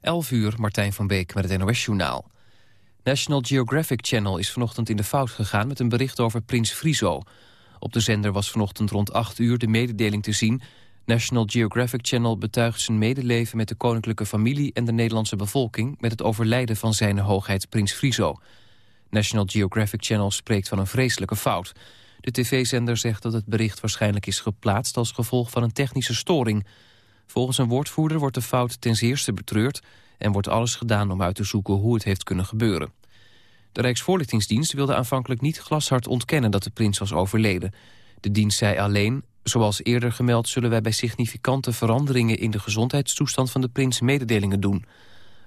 11 uur, Martijn van Beek met het NOS-journaal. National Geographic Channel is vanochtend in de fout gegaan... met een bericht over Prins Friso. Op de zender was vanochtend rond 8 uur de mededeling te zien... National Geographic Channel betuigt zijn medeleven met de koninklijke familie... en de Nederlandse bevolking met het overlijden van zijn hoogheid Prins Friso. National Geographic Channel spreekt van een vreselijke fout. De tv-zender zegt dat het bericht waarschijnlijk is geplaatst... als gevolg van een technische storing... Volgens een woordvoerder wordt de fout ten zeerste betreurd... en wordt alles gedaan om uit te zoeken hoe het heeft kunnen gebeuren. De Rijksvoorlichtingsdienst wilde aanvankelijk niet glashard ontkennen dat de prins was overleden. De dienst zei alleen, zoals eerder gemeld... zullen wij bij significante veranderingen in de gezondheidstoestand van de prins mededelingen doen.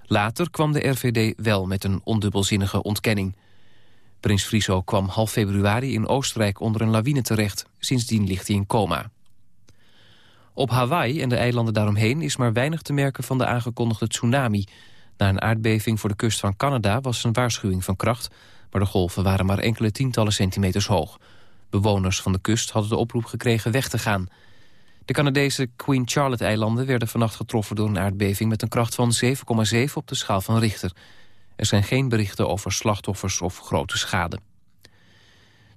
Later kwam de RVD wel met een ondubbelzinnige ontkenning. Prins Friso kwam half februari in Oostenrijk onder een lawine terecht. Sindsdien ligt hij in coma. Op Hawaii en de eilanden daaromheen is maar weinig te merken van de aangekondigde tsunami. Na een aardbeving voor de kust van Canada was een waarschuwing van kracht... maar de golven waren maar enkele tientallen centimeters hoog. Bewoners van de kust hadden de oproep gekregen weg te gaan. De Canadese Queen Charlotte-eilanden werden vannacht getroffen door een aardbeving... met een kracht van 7,7 op de schaal van Richter. Er zijn geen berichten over slachtoffers of grote schade.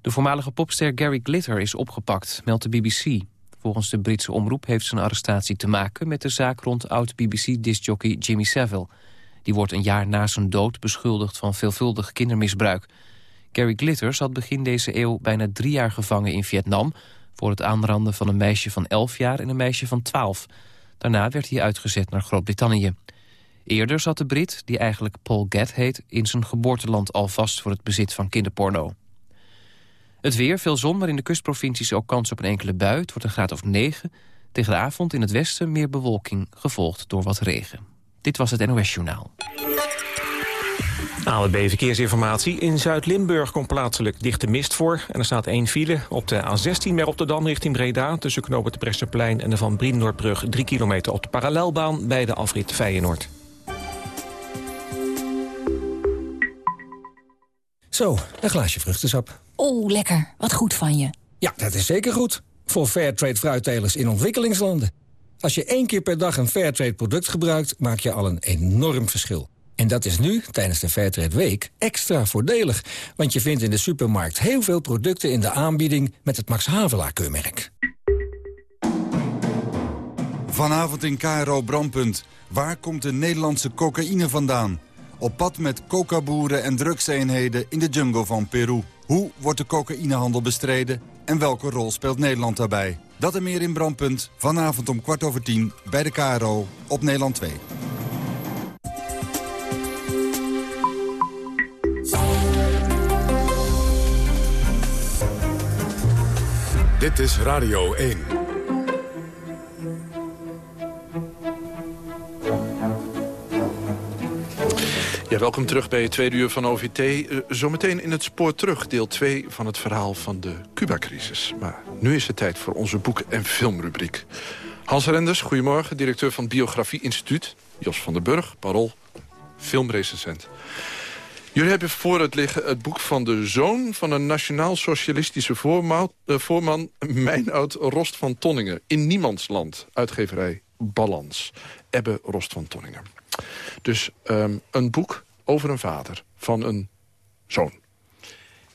De voormalige popster Gary Glitter is opgepakt, meldt de BBC. Volgens de Britse omroep heeft zijn arrestatie te maken... met de zaak rond oud-BBC-discjockey Jimmy Savile. Die wordt een jaar na zijn dood beschuldigd van veelvuldig kindermisbruik. Gary Glitter zat begin deze eeuw bijna drie jaar gevangen in Vietnam... voor het aanranden van een meisje van 11 jaar en een meisje van 12. Daarna werd hij uitgezet naar Groot-Brittannië. Eerder zat de Brit, die eigenlijk Paul Gadd heet... in zijn geboorteland al vast voor het bezit van kinderporno. Het weer, veel zon, maar in de kustprovincies ook kans op een enkele bui. Het wordt een graad of 9. Tegen de avond in het westen meer bewolking, gevolgd door wat regen. Dit was het NOS Journaal. ALB Verkeersinformatie. In Zuid-Limburg komt plaatselijk dichte mist voor. En er staat één file op de A16 bij Rotterdam richting Breda... tussen knopen het Bresseplein en de Van Brienenoordbrug... 3 kilometer op de parallelbaan bij de afrit Feyenoord. Zo, een glaasje vruchtensap. Oh, lekker. Wat goed van je. Ja, dat is zeker goed. Voor Fairtrade fruittelers in ontwikkelingslanden. Als je één keer per dag een Fairtrade product gebruikt, maak je al een enorm verschil. En dat is nu, tijdens de Fairtrade Week, extra voordelig. Want je vindt in de supermarkt heel veel producten in de aanbieding met het Max Havelaar keurmerk. Vanavond in KRO Brandpunt. Waar komt de Nederlandse cocaïne vandaan? Op pad met cocaboeren en drugseenheden in de jungle van Peru. Hoe wordt de cocaïnehandel bestreden en welke rol speelt Nederland daarbij? Dat en meer in Brandpunt, vanavond om kwart over tien bij de KRO op Nederland 2. Dit is Radio 1. Ja, welkom terug bij het tweede uur van OVT. Uh, zometeen in het spoor terug, deel 2 van het verhaal van de Cuba-crisis. Maar nu is het tijd voor onze boek- en filmrubriek. Hans Renders, goedemorgen, directeur van het Biografie Instituut. Jos van der Burg, Parool, filmrecensent. Jullie hebben voor het liggen het boek van de zoon van een nationaal-socialistische uh, voorman Meinoud Rost van Tonningen. In Niemandsland, uitgeverij Balans. Ebbe Rost van Tonningen. Dus um, een boek over een vader van een zoon.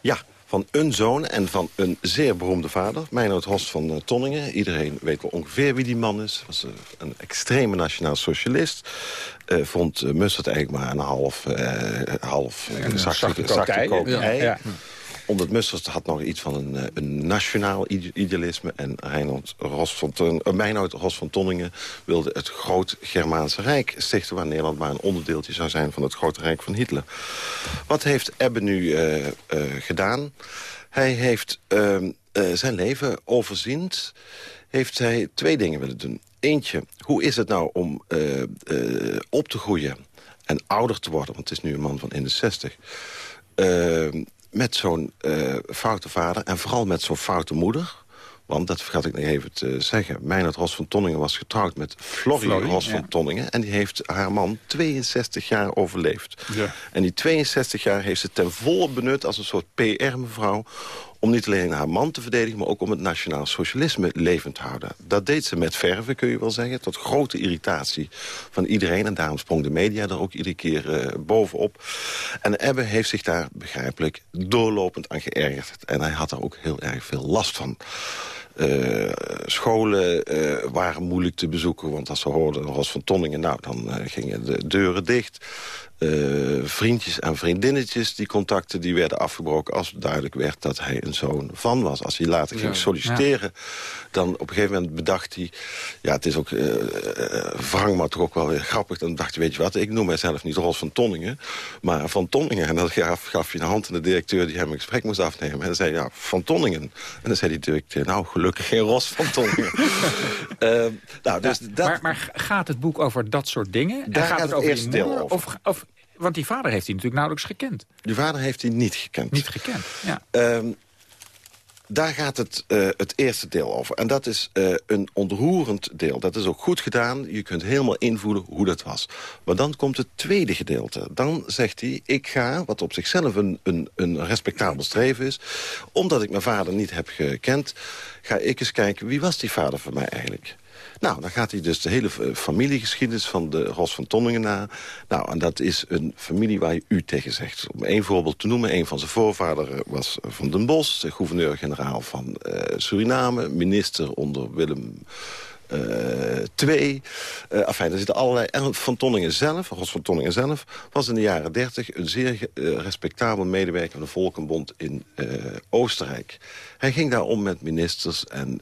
Ja, van een zoon en van een zeer beroemde vader. Meinoud Horst van uh, Tonningen. Iedereen weet wel ongeveer wie die man is. Was uh, een extreme nationaal socialist. Uh, vond uh, Mustard eigenlijk maar een half, half ja, zakje, zakje ja, ei. ja. Omdat Musters had nog iets van een, een nationaal idealisme. En Reinhold Ros van Ton, uh, Ros van Tonningen wilde het groot Germaanse Rijk stichten... waar Nederland maar een onderdeeltje zou zijn van het grote Rijk van Hitler. Wat heeft Ebbe nu uh, uh, gedaan? Hij heeft ehm, zijn leven overziend. Heeft hij twee dingen willen doen. Eentje, hoe is het nou om op te groeien en ouder te worden? Want het is nu een man van 61 met zo'n uh, foute vader en vooral met zo'n foute moeder. Want, dat vergat ik nog even te zeggen... Meijnerd Ros van Tonningen was getrouwd met Florie, Ros ja. van Tonningen... en die heeft haar man 62 jaar overleefd. Ja. En die 62 jaar heeft ze ten volle benut als een soort PR-mevrouw om niet alleen haar man te verdedigen... maar ook om het nationaal socialisme levend te houden. Dat deed ze met verven, kun je wel zeggen. Tot grote irritatie van iedereen. En daarom sprong de media er ook iedere keer uh, bovenop. En Ebbe heeft zich daar begrijpelijk doorlopend aan geërgerd. En hij had er ook heel erg veel last van. Uh, scholen uh, waren moeilijk te bezoeken, want als ze hoorden Ros van Tonningen... nou, dan gingen de deuren dicht. Uh, vriendjes en vriendinnetjes, die contacten die werden afgebroken... als duidelijk werd dat hij een zoon van was. Als hij later ging solliciteren, dan op een gegeven moment bedacht hij... ja, het is ook uh, wrang, maar toch ook wel weer grappig. Dan dacht hij, weet je wat, ik noem mijzelf niet Ros van Tonningen... maar Van Tonningen. En dan gaf, gaf je een hand aan de directeur die hem een gesprek moest afnemen. En dan zei hij, ja, Van Tonningen. En dan zei die directeur, nou, gelukkig geen Ros van Tonningen. uh, nou, dus ja, dat... maar, maar, gaat het boek over dat soort dingen? Daar gaat, gaat het over die moeder? Of, of want die vader heeft hij natuurlijk nauwelijks gekend. Die vader heeft hij niet gekend. Niet gekend, ja. Um, daar gaat het, uh, het eerste deel over. En dat is uh, een ontroerend deel. Dat is ook goed gedaan. Je kunt helemaal invoelen hoe dat was. Maar dan komt het tweede gedeelte. Dan zegt hij, ik ga, wat op zichzelf een, een, een respectabel streven is... omdat ik mijn vader niet heb gekend... ga ik eens kijken, wie was die vader van mij eigenlijk? Nou, dan gaat hij dus de hele familiegeschiedenis van de Ros van Tonningen na. Nou, en dat is een familie waar je u tegen zegt. Om één voorbeeld te noemen, een van zijn voorvaderen was Van den Bos... gouverneur-generaal van uh, Suriname, minister onder Willem... Uh, twee. Uh, enfin, er zitten allerlei... En Van Tonningen zelf, Ros van Tonningen zelf... was in de jaren dertig een zeer uh, respectabel medewerker... van de Volkenbond in Oostenrijk. Hij ging daar om met ministers en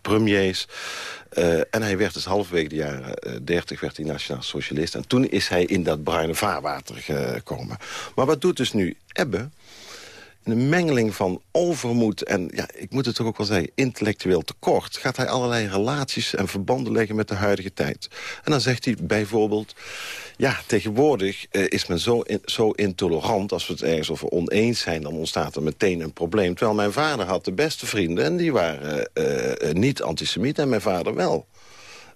premiers. En hij werd dus halverwege de jaren uh, 30 werd hij nationaal socialist. En toen is hij in dat bruine vaarwater gekomen. Maar wat doet dus nu Ebbe? Een mengeling van overmoed en, ja, ik moet het toch ook wel zeggen... intellectueel tekort, gaat hij allerlei relaties en verbanden leggen met de huidige tijd. En dan zegt hij bijvoorbeeld... ja, tegenwoordig uh, is men zo, zo intolerant... als we het ergens over oneens zijn, dan ontstaat er meteen een probleem. Terwijl mijn vader had de beste vrienden en die waren uh, uh, niet antisemiet en mijn vader wel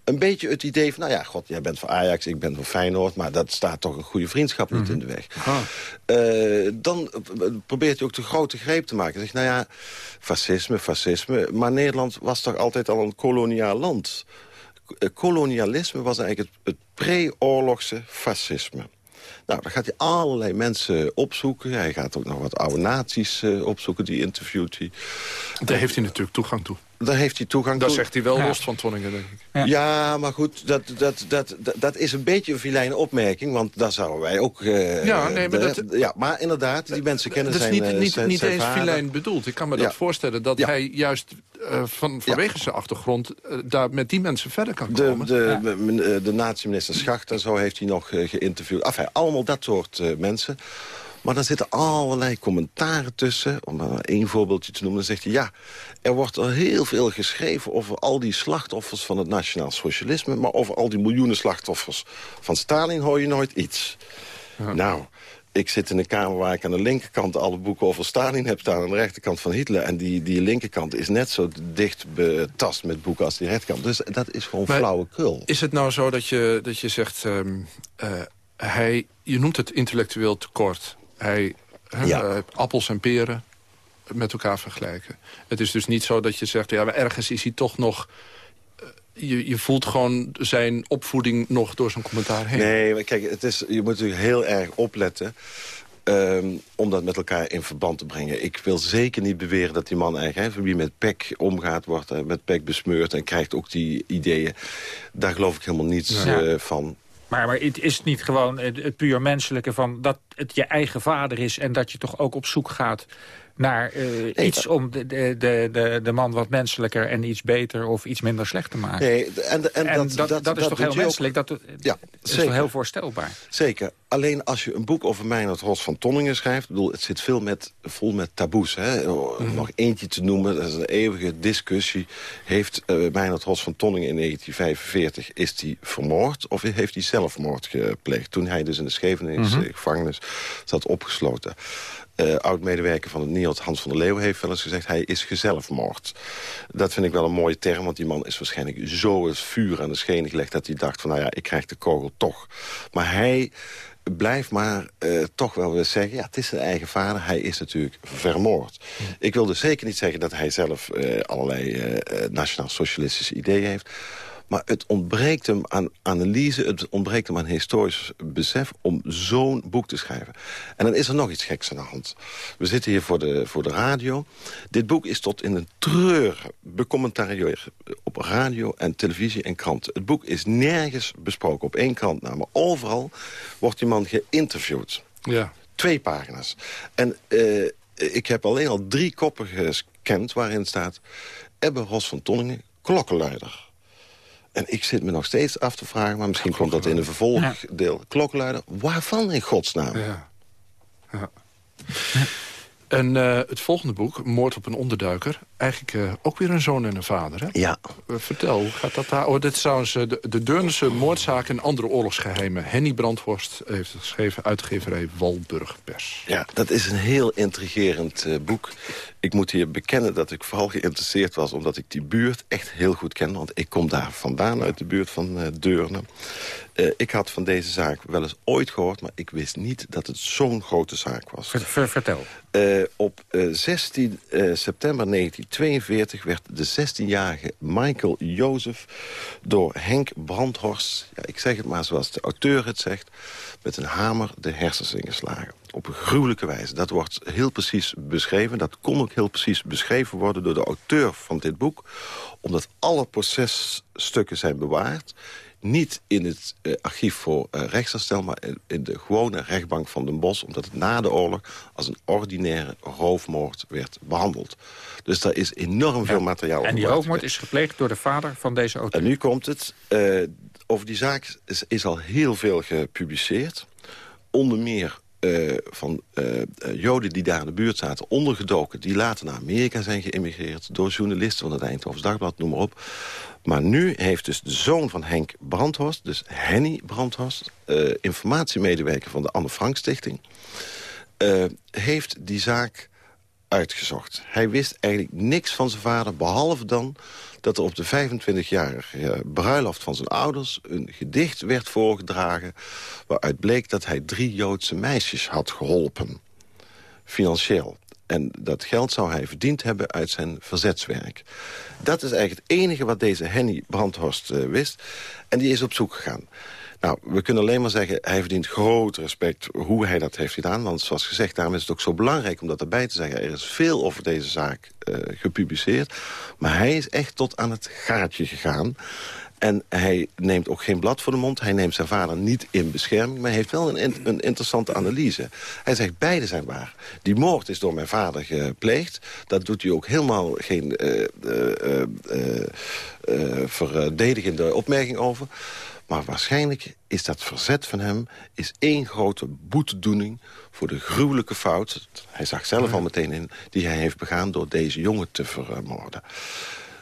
een beetje het idee van... nou ja, god, jij bent voor Ajax, ik ben voor Feyenoord... maar dat staat toch een goede vriendschap niet mhm. in de weg. Ah. Uh, dan probeert hij ook de grote greep te maken. Zegt, nou ja, fascisme, fascisme... maar Nederland was toch altijd al een koloniaal land? Eh, kolonialisme was eigenlijk het, het pre-oorlogse fascisme. Nou, dan gaat hij allerlei mensen opzoeken. Hij gaat ook nog wat oude naties uh, opzoeken, die interviewt hij. Daar heeft hij natuurlijk toegang toe daar heeft hij toegang toe. Dat zegt hij wel los van Tonningen, denk ik. Ja, ja maar goed, dat, dat, dat, dat, is een beetje een filijne opmerking. Want daar zouden wij ook... Uh, ja, nee, maar, dat, ja, maar inderdaad, die mensen kennen zijn Dat is niet, niet, zijn, niet zijn eens filijn bedoeld. Ik kan me dat voorstellen dat hij juist uh, van, vanwege zijn achtergrond... Uh, daar met die mensen verder kan komen. De, de, de nazi-minister Schacht en zo heeft hij nog geïnterviewd. Enfin, allemaal dat soort mensen... Maar dan zitten allerlei commentaren tussen. Om maar één voorbeeldje te noemen. Dan zegt hij, ja, er wordt er heel veel geschreven over al die slachtoffers van het nationaal socialisme. Maar over al die miljoenen slachtoffers van Stalin hoor je nooit iets. Nou, ik zit in een kamer waar ik aan de linkerkant alle boeken over Stalin heb staan... aan de rechterkant van Hitler. En die, die linkerkant is net zo dicht betast met boeken als die rechterkant. Dus dat is gewoon flauwe krul. Is het nou zo dat je, dat je zegt... Um, uh, hij, je noemt het intellectueel tekort. Hij ja. uh, appels en peren met elkaar vergelijken. Het is dus niet zo dat je zegt... ja, maar ergens is hij toch nog... Uh, je, je voelt gewoon zijn opvoeding nog door zijn commentaar heen. Nee, kijk, het is, je moet natuurlijk heel erg opletten... Um, om dat met elkaar in verband te brengen. Ik wil zeker niet beweren dat die man eigenlijk... Hè, wie met pek omgaat, wordt uh, met pek besmeurd... en krijgt ook die ideeën. Daar geloof ik helemaal niets ja. uh, van. Maar, maar het is niet gewoon het, het puur menselijke van dat het je eigen vader is... en dat je toch ook op zoek gaat naar uh, iets om de, de, de, de man wat menselijker en iets beter of iets minder slecht te maken. Nee, en, en, en dat, dat, dat, dat, is toch heel menselijk? Ook, dat, ja, is toch heel voorstelbaar? Zeker. Alleen als je een boek over Meijnerd Ros van Tonningen schrijft... bedoel, het zit veel met, vol met taboes. Hè? Mm. Nog eentje te noemen, dat is een eeuwige discussie. Heeft uh, Meijnerd Ros van Tonningen in 1945... is hij vermoord of heeft hij zelfmoord gepleegd? Toen hij dus in de Scheveningse mm -hmm. gevangenis zat opgesloten uh, oud-medewerker van het NIOD, Hans van der Leeuw, heeft wel eens gezegd... hij is gezelfmoord. Dat vind ik wel een mooie term, want die man is waarschijnlijk zo het vuur aan de schenen gelegd... dat hij dacht van, nou ja, ik krijg de kogel toch. Maar hij blijf maar uh, toch wel weer zeggen... ja, het is zijn eigen vader, hij is natuurlijk vermoord. Ik wilde zeker niet zeggen dat hij zelf uh, allerlei uh, nationaal-socialistische ideeën heeft... Maar het ontbreekt hem aan analyse, het ontbreekt hem aan historisch besef... om zo'n boek te schrijven. En dan is er nog iets geks aan de hand. We zitten hier voor de, voor de radio. Dit boek is tot in een treur becommentarieerd op radio en televisie en kranten. Het boek is nergens besproken, op één krant maar overal wordt die man geïnterviewd. Ja. Twee pagina's. En uh, ik heb alleen al drie koppen gescand waarin staat... Ebbe Ros van Tonningen, klokkenluider. En ik zit me nog steeds af te vragen... maar misschien komt dat in een vervolgdeel. Ja. Klokkenluider, waarvan in godsnaam? Ja. ja. En uh, het volgende boek, Moord op een onderduiker... eigenlijk uh, ook weer een zoon en een vader, hè? Ja. Uh, vertel, hoe gaat dat daar? Oh, dit is trouwens de, de Deurnse moordzaak en andere oorlogsgeheimen. Henny Brandhorst heeft het geschreven, uitgeverij Walburg Pers. Ja, dat is een heel intrigerend boek. Ik moet hier bekennen dat ik vooral geïnteresseerd was... omdat ik die buurt echt heel goed ken. Want ik kom daar vandaan, uit de buurt van Deurne. Uh, ik had van deze zaak wel eens ooit gehoord... maar ik wist niet dat het zo'n grote zaak was. Ver, vertel. Uh, op uh, 16 september 1942 werd de 16-jarige Michael Jozef... door Henk Brandhorst, ja, ik zeg het maar zoals de auteur het zegt... met een hamer de hersens ingeslagen. Op een gruwelijke wijze. Dat wordt heel precies beschreven. Dat kon ook heel precies beschreven worden door de auteur van dit boek. Omdat alle processtukken zijn bewaard niet in het uh, archief voor uh, rechtsherstel... maar in, in, de gewone rechtbank van Den Bosch... omdat het na de oorlog als een ordinaire roofmoord werd behandeld. Dus daar is enorm veel materiaal En die roofmoord is gepleegd door de vader van deze auteur. En nu komt het. Uh, over die zaak is, is al heel veel gepubliceerd. Onder meer uh, van uh, Joden die daar in de buurt zaten ondergedoken... die later naar Amerika zijn geïmmigreerd... door journalisten van het Eindhoven Dagblad, noem maar op. Maar nu heeft dus de zoon van Henk Brandhorst, dus Henny Brandhorst... Informatiemedewerker van de Anne Frank Stichting... Heeft die zaak uitgezocht. Hij wist eigenlijk niks van zijn vader, behalve dan dat er op de 25-jarige bruiloft van zijn ouders... een gedicht werd voorgedragen waaruit bleek dat hij drie Joodse meisjes had geholpen. Financieel. En dat geld zou hij verdiend hebben uit zijn verzetswerk. Dat is eigenlijk het enige wat deze Henny Brandhorst uh, wist. En die is op zoek gegaan. Nou, we kunnen alleen maar zeggen, hij verdient groot respect hoe hij dat heeft gedaan. Want zoals gezegd, daarom is het ook zo belangrijk om dat erbij te zeggen. Er is veel over deze zaak uh, gepubliceerd. Maar hij is echt tot aan het gaatje gegaan. En hij neemt ook geen blad voor de mond. Hij neemt zijn vader niet in bescherming. Maar hij heeft wel een, een interessante analyse. Hij zegt, beide zijn waar. Die moord is door mijn vader gepleegd. Dat doet hij ook helemaal geen uh, uh, verdedigende opmerking over. Maar waarschijnlijk is dat verzet van hem is één grote boetedoening voor de gruwelijke fout... hij zag zelf al meteen in, die hij heeft begaan door deze jongen te vermoorden.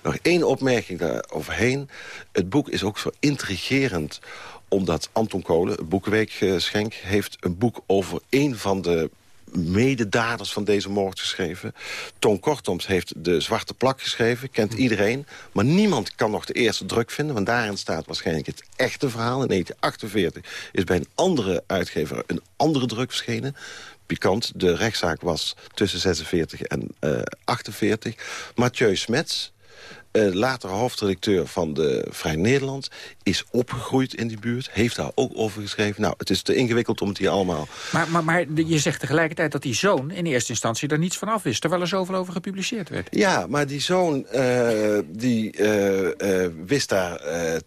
Nog één opmerking daaroverheen. Het boek is ook zo intrigerend omdat Anton Kolen, Boekenweekgeschenk... heeft een boek over een van de mededaders van deze moord geschreven. Toon Kortoms heeft de Zwarte Plak geschreven, kent iedereen. Maar niemand kan nog de eerste druk vinden... want daarin staat waarschijnlijk het echte verhaal. In 1948 is bij een andere uitgever een andere druk verschenen pikant. De rechtszaak was tussen 46 en uh, 48. Mathieu Smets, uh, later hoofdredacteur van de Vrij Nederland... is opgegroeid in die buurt, heeft daar ook over geschreven. Nou, het is te ingewikkeld om het hier allemaal... Maar, maar, maar je zegt tegelijkertijd dat die zoon in eerste instantie... er niets van af wist, terwijl er zoveel over gepubliceerd werd. Ja, maar die zoon uh, die, uh, wist daar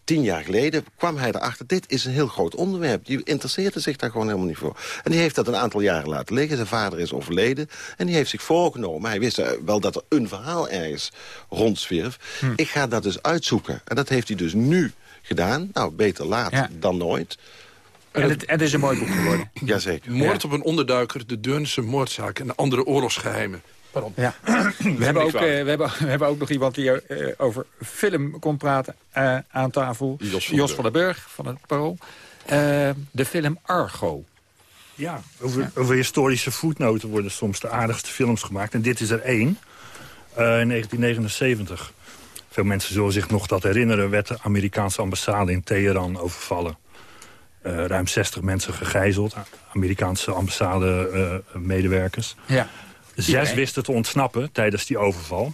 tien jaar geleden... kwam hij erachter, dit is een heel groot onderwerp. Die interesseerde zich daar gewoon helemaal niet voor. En die heeft dat een aantal jaren laten liggen. Zijn vader is overleden en die heeft zich voorgenomen. Hij wist wel dat er een verhaal ergens rondzwierf... Hm. Ik ga dat dus uitzoeken. En dat heeft hij dus nu gedaan. Nou, beter laat ja. dan nooit. En het, het, is een mooi boek geworden. Jazeker. Moord ja. op een onderduiker, de Deurnse moordzaak... en de andere oorlogsgeheimen. Pardon. Ja. we, hebben ook, uh, we, hebben, we hebben ook nog iemand die uh, over film komt praten uh, aan tafel. Jos van, Jos van den Burg van het Parool. de film Argo. Ja, over, ja. over historische voetnoten worden soms de aardigste films gemaakt. En dit is er één, in 1979. Veel mensen zullen zich nog dat herinneren... werd de Amerikaanse ambassade in Teheran overvallen. ruim 60 mensen gegijzeld. Amerikaanse ambassade-medewerkers. ja. Zes wisten te ontsnappen tijdens die overval.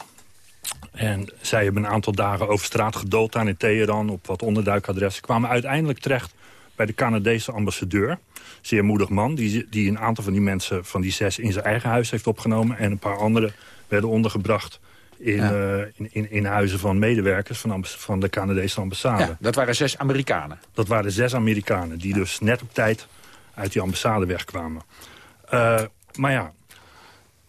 En zij hebben een aantal dagen over straat gedood aan in Teheran... op wat onderduikadressen. Kwamen uiteindelijk terecht bij de Canadese ambassadeur. Zeer moedig man, die, die een aantal van die mensen... van die zes in zijn eigen huis heeft opgenomen. En een paar anderen werden ondergebracht... In, eh, in, in, in, huizen van medewerkers van, van de Canadese ambassade. Ja, dat waren zes Amerikanen? Dat waren zes Amerikanen, die dus net op tijd uit die ambassade wegkwamen. Uh, maar ja,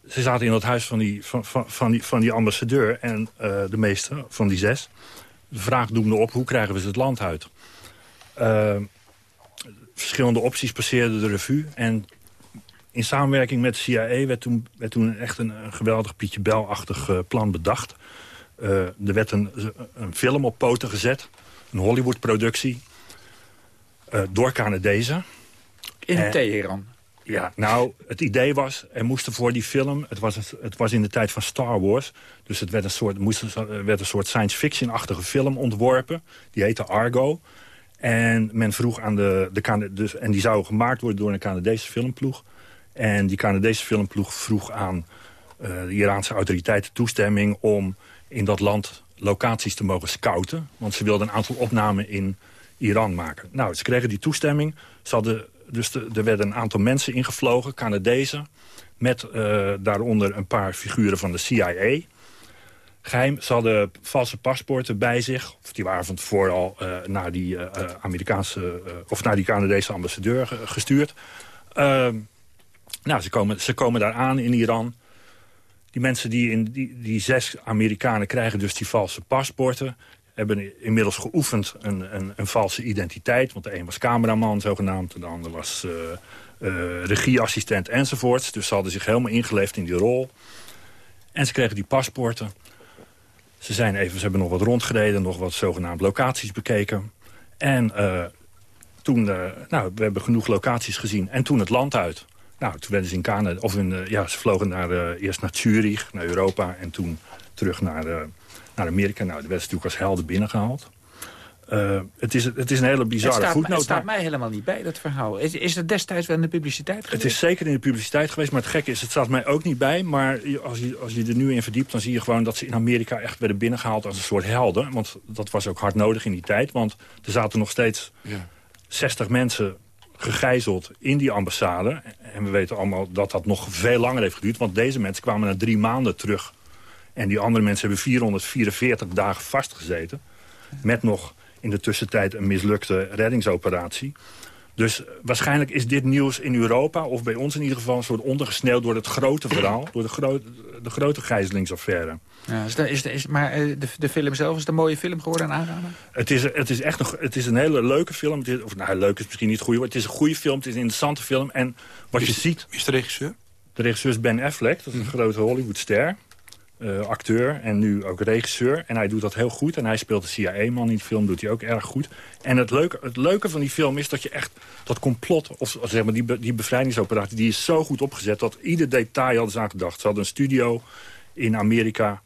ze zaten in het huis van die, van, van, van die, van die ambassadeur en uh, de meeste van die zes. De vraag doemde op, hoe krijgen we ze het land uit? Verschillende opties passeerden de revue. En in samenwerking met de CIA werd toen, werd toen echt een, een geweldig Pietje Bel-achtig uh, plan bedacht. er werd een, een film op poten gezet, een Hollywood-productie, door Canadezen. In Teheran? Ja, nou, het idee was, er moesten voor die film... Het was, het was in de tijd van Star Wars. Dus het werd een soort, moest, werd een soort science fiction-achtige film ontworpen. Die heette Argo. En men vroeg aan de... de dus, en die zou gemaakt worden door een Canadese filmploeg. En die Canadese filmploeg vroeg aan uh, de Iraanse autoriteiten toestemming... om in dat land locaties te mogen scouten. Want ze wilden een aantal opnamen in Iran maken. Nou, ze kregen die toestemming. Ze hadden dus er werden een aantal mensen ingevlogen, Canadezen... met uh, daaronder een paar figuren van de CIA. Geheim, ze hadden valse paspoorten bij zich. Of die waren van tevoren al uh, naar die Amerikaanse of naar die Canadese ambassadeur gestuurd. Nou, ze komen, ze komen daar aan in Iran. Die mensen die, in, die, die zes Amerikanen krijgen dus die valse paspoorten hebben inmiddels geoefend een, een, een, valse identiteit. Want de een was cameraman zogenaamd, de ander was uh, uh, regieassistent enzovoorts. Dus ze hadden zich helemaal ingeleefd in die rol. En ze kregen die paspoorten. Ze, zijn even, ze hebben nog wat rondgereden, nog wat zogenaamd locaties bekeken. En uh, toen, nou, we hebben genoeg locaties gezien. En toen het land uit. Nou, toen werden ze in Canada, of in, ja, ze vlogen naar, eerst naar Zurich, naar Europa... en toen terug naar naar Amerika. Nou, de werd natuurlijk als helden binnengehaald. Uh, het, is, het is een hele bizarre voetnoot. Het staat mij helemaal niet bij, dat verhaal. Is, is het destijds wel in de publiciteit geweest? Het is zeker in de publiciteit geweest, maar het gekke is... het staat mij ook niet bij, maar als je, als je er nu in verdiept... dan zie je gewoon dat ze in Amerika echt werden binnengehaald als een soort helden. Want dat was ook hard nodig in die tijd. Want er zaten nog steeds ja. 60 mensen gegijzeld in die ambassade. En we weten allemaal dat dat nog veel langer heeft geduurd. Want deze mensen kwamen na drie maanden terug en die andere mensen hebben 444 dagen vastgezeten. Met nog in de tussentijd een mislukte reddingsoperatie. Dus waarschijnlijk is dit nieuws in Europa, of bij ons in ieder geval... een soort ondergesneeuwd door het grote verhaal. Door de, gro de grote gijzelingsaffaire. Ja, is de, is de, is, maar eh, de, de film zelf, is het een mooie film geworden aan aanraden? Het is, het is echt een, het is een hele leuke film. Het is, of nou, leuk is misschien niet het goede woord. Het is een goede film, het is een interessante film. En wat je ziet... Wie is de regisseur? De regisseur is Ben Affleck, dat is een grote Hollywoodster. Uh, acteur en nu ook regisseur. En hij doet dat heel goed. En hij speelt de CIA-man in de film, doet hij ook erg goed. En het leuke, het leuke van die film is dat je echt dat complot... of zeg maar die, die bevrijdingsoperatie, die is zo goed opgezet... dat ieder detail hadden ze aan gedacht. Ze hadden een studio in Amerika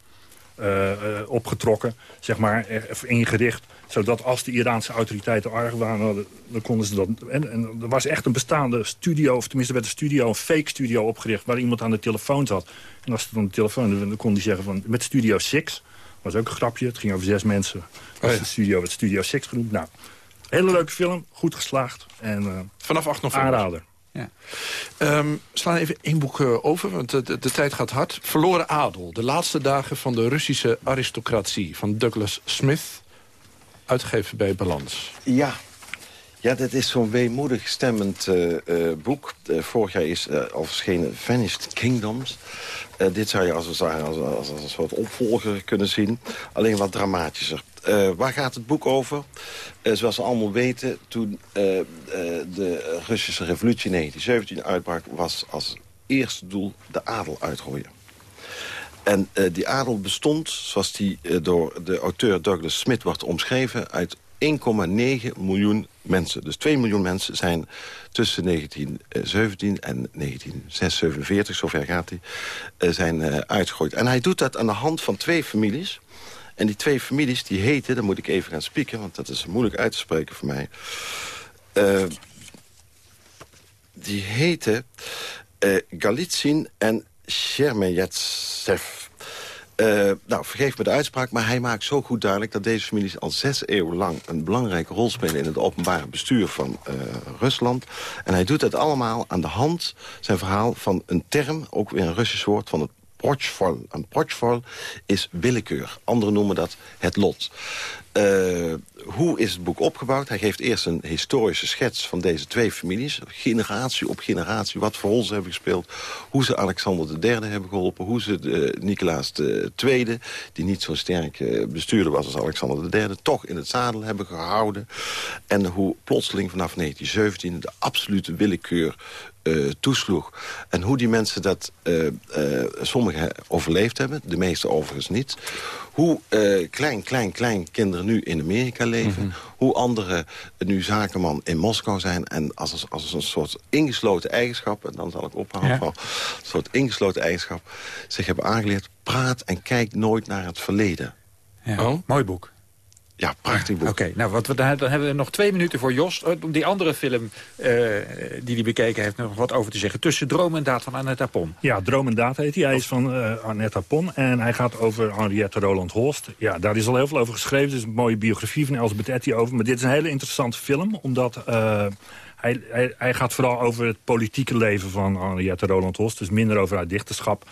uh, uh, opgetrokken, zeg maar, ingericht zodat als de Iraanse autoriteiten arg waren, dan konden ze dat... En, en, er was echt een bestaande studio, of tenminste werd een studio, een fake studio opgericht... waar iemand aan de telefoon zat. En als het dan de telefoon, dan kon hij zeggen van... met Studio 6, was ook een grapje, het ging over zes mensen. Was oh de studio werd Studio 6 genoemd. Nou, hele leuke film, goed geslaagd. En, uh, Vanaf 8 november. Aanrader. Ja. Um, slaan even één boek uh, over, want de, de, de, tijd gaat hard. Verloren adel, de laatste dagen van de Russische aristocratie... van Douglas Smith uitgegeven bij Balans. Ja, ja, dit is zo'n weemoedig stemmend uh, uh, boek. Uh, vorig jaar is al verschenen Vanished Kingdoms. dit zou je als, als, als, als, een soort opvolger kunnen zien. Alleen wat dramatischer. waar gaat het boek over? zoals we allemaal weten, toen de Russische revolutie in 1917 uitbrak... was als eerste doel de adel uitrooien. En uh, die adel bestond, zoals die uh, door de auteur Douglas Smith wordt omschreven... uit 1,9 miljoen mensen. Dus 2 miljoen mensen zijn tussen 1917 en 1947, zover gaat hij, uh, zijn uitgegooid. En hij doet dat aan de hand van twee families. En die twee families die heten, dan moet ik even gaan spieken... want dat is moeilijk uit te spreken voor mij... die heette uh, Galitzin en Sheremetyev. Uh, nou, vergeef me de uitspraak, maar hij maakt zo goed duidelijk... dat deze families al zes eeuwen lang een belangrijke rol spelen... in het openbare bestuur van uh, Rusland. En hij doet het allemaal aan de hand, zijn verhaal, van een term... ook weer een Russisch woord, van het prochvol. Een prochvol is willekeur. Anderen noemen dat het lot. Uh, hoe is het boek opgebouwd? Hij geeft eerst een historische schets van deze twee families. Generatie op generatie, wat voor ons hebben gespeeld. Hoe ze Alexander III hebben geholpen. Hoe ze de, Nicolaas II, die niet zo sterk uh, bestuurder was als Alexander III... toch in het zadel hebben gehouden. En hoe plotseling vanaf 1917 de absolute willekeur uh, toesloeg. En hoe die mensen dat, uh, uh, sommigen overleefd hebben, de meeste overigens niet. Hoe klein, klein, klein kinderen nu in Amerika leven. Mhm. Hoe anderen nu zakenman in Moskou zijn. En als, als een soort ingesloten eigenschap, en dan zal ik ophouden van een soort ingesloten eigenschap, zich hebben aangeleerd, praat en kijk nooit naar het verleden. Ja. Oh. Mooi boek. Ja, prachtig boek. Oké, nou, wat we, dan hebben we nog twee minuten voor Jos. Eh, om die andere film uh, die hij bekeken heeft nog wat over te zeggen. Tussen Droom en Daad van Annette Pon. Ja, Droom en Daad heet hij. Hij is van uh, Annette Pon. En hij gaat over Henriette Roland Holst. Ja, daar is al heel veel over geschreven. Er is een mooie biografie van Elsbeth Etty over. Maar dit is een hele interessante film. Omdat... Hij, hij, hij, gaat vooral over het politieke leven van Henriette Roland Holst. Dus minder over haar dichterschap.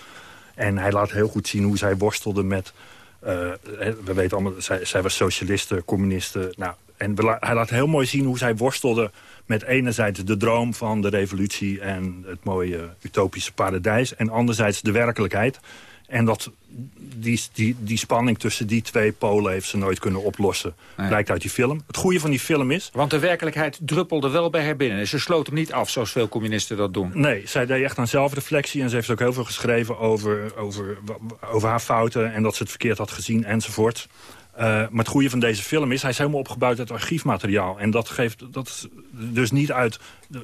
En hij laat heel goed zien hoe zij worstelde met uh, we weten allemaal, zij, zij was socialiste, communiste. Nou, en hij laat heel mooi zien hoe zij worstelde met enerzijds de droom van de revolutie... en het mooie utopische paradijs. En anderzijds de werkelijkheid. En dat, die, die, die spanning tussen die twee polen heeft ze nooit kunnen oplossen. Nee. Blijkt uit die film. Het goede van die film is... Want de werkelijkheid druppelde wel bij haar binnen. Ze sloot hem niet af zoals veel communisten dat doen. Nee, zij deed echt aan zelfreflectie. En ze heeft ook heel veel geschreven over, over, over haar fouten... en dat ze het verkeerd had gezien enzovoort. Uh, maar het goede van deze film is, hij is helemaal opgebouwd uit archiefmateriaal. En dat geeft dat dus niet uit...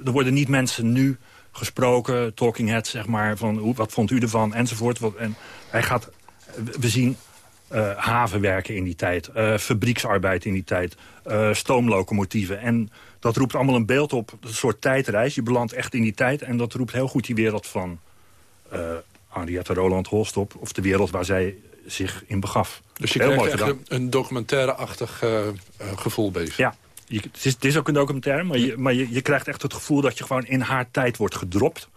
Er worden niet mensen nu gesproken, talking heads, zeg maar, van hoe, wat vond u ervan, enzovoort. en hij gaat, we zien uh, havenwerken in die tijd, uh, fabrieksarbeid in die tijd, uh, stoomlocomotieven. En dat roept allemaal een beeld op, een soort tijdreis. Je belandt echt in die tijd en dat roept heel goed die wereld van Henriette Roland Holst op. Of de wereld waar zij zich in begaf. Dus je heel krijgt echt een documentaire-achtig gevoel bezig. Ja, je, het, is, het, is, ook een documentaire, maar, je, maar je, je krijgt echt het gevoel dat je gewoon in haar tijd wordt gedropt.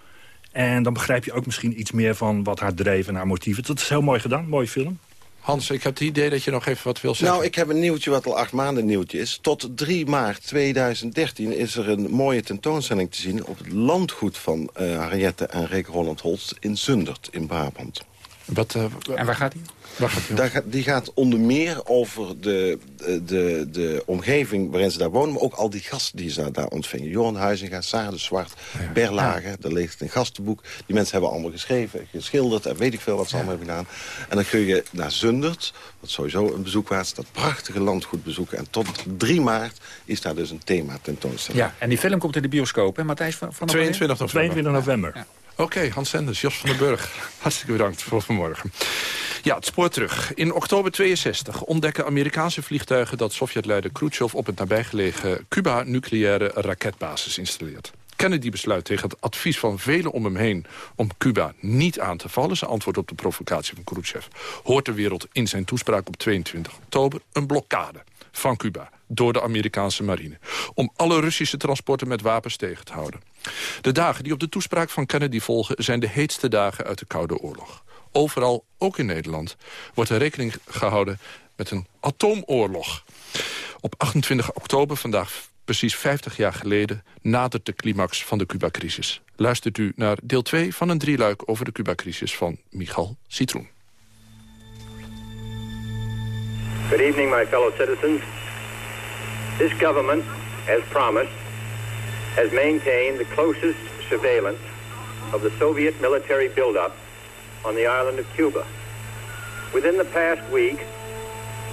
En dan begrijp je ook misschien iets meer van wat haar dreef en haar motieven. Dat is heel mooi gedaan, mooie film. Hans, ik heb het idee dat je nog even wat wil zeggen. Nou, ik heb een nieuwtje wat al acht maanden nieuwtje is. Tot 3 maart 2013 is er een mooie tentoonstelling te zien... op het landgoed van uh, Harriette en Rick Holland Holst in Zundert in Brabant. Wat, uh, en waar gaat hij? die gaat onder meer over de, de, de omgeving waarin ze daar wonen... maar ook al die gasten die ze daar ontvingen. Johan Huizinga, Sarah de Zwart, ja. Berlage, ja. daar ligt een gastenboek. Die mensen hebben allemaal geschreven, geschilderd... en weet ik veel wat ze allemaal hebben gedaan. En dan kun je naar Zundert, wat sowieso een bezoek was... dat prachtige landgoed bezoeken. En tot 3 maart is daar dus een thema tentoonstelling. Ja, en die film komt in de bioscoop, hè Matthijs? Van, van 22 november. 22 november. Oké, Hans Senders, Jos van den Burg. Hartstikke bedankt voor vanmorgen. Ja, het spoor terug. In oktober 62 ontdekken Amerikaanse vliegtuigen... dat Sovjetleider Khrushchev op het nabijgelegen Cuba nucleaire raketbasis installeert. Kennedy besluit tegen het advies van velen om hem heen... om Cuba niet aan te vallen, zijn antwoord op de provocatie van Khrushchev... hoort de wereld in zijn toespraak op 22 oktober een blokkade van Cuba door de Amerikaanse marine... om alle Russische transporten met wapens tegen te houden. De dagen die op de toespraak van Kennedy volgen... zijn de heetste dagen uit de Koude Oorlog. Overal, ook in Nederland, wordt er rekening gehouden met een atoomoorlog. Op 28 oktober, vandaag precies 50 jaar geleden... nadert de climax van de Cuba-crisis. Luistert u naar deel 2 van een drieluik over de Cuba-crisis van Michal Citroen. Good evening, my fellow citizens. This government, as promised, has maintained the closest surveillance of the Soviet military buildup on the island of Cuba. Within the past week,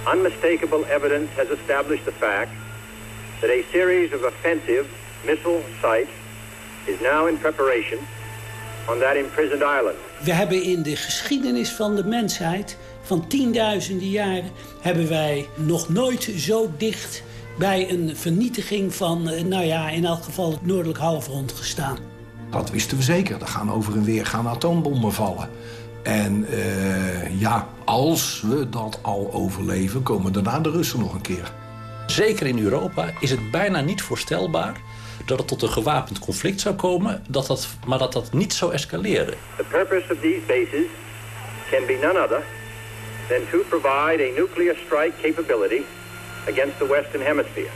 unmistakable evidence has established the fact that a series of offensive missile sites is now in preparation on that imprisoned island. We hebben in de geschiedenis van de mensheid van tienduizenden jaren hebben wij nog nooit zo dicht bij een vernietiging van, nou ja, in elk geval het noordelijk halfrond gestaan. Dat wisten we zeker. Er gaan over en weer gaan atoombommen vallen. En uh, ja, als we dat al overleven, komen daarna de Russen nog een keer. Zeker in Europa is het bijna niet voorstelbaar dat het tot een gewapend conflict zou komen, dat dat, maar dat dat niet zou escaleren. The purpose of these bases can be none other than to provide a nuclear strike capability against the Western Hemisphere.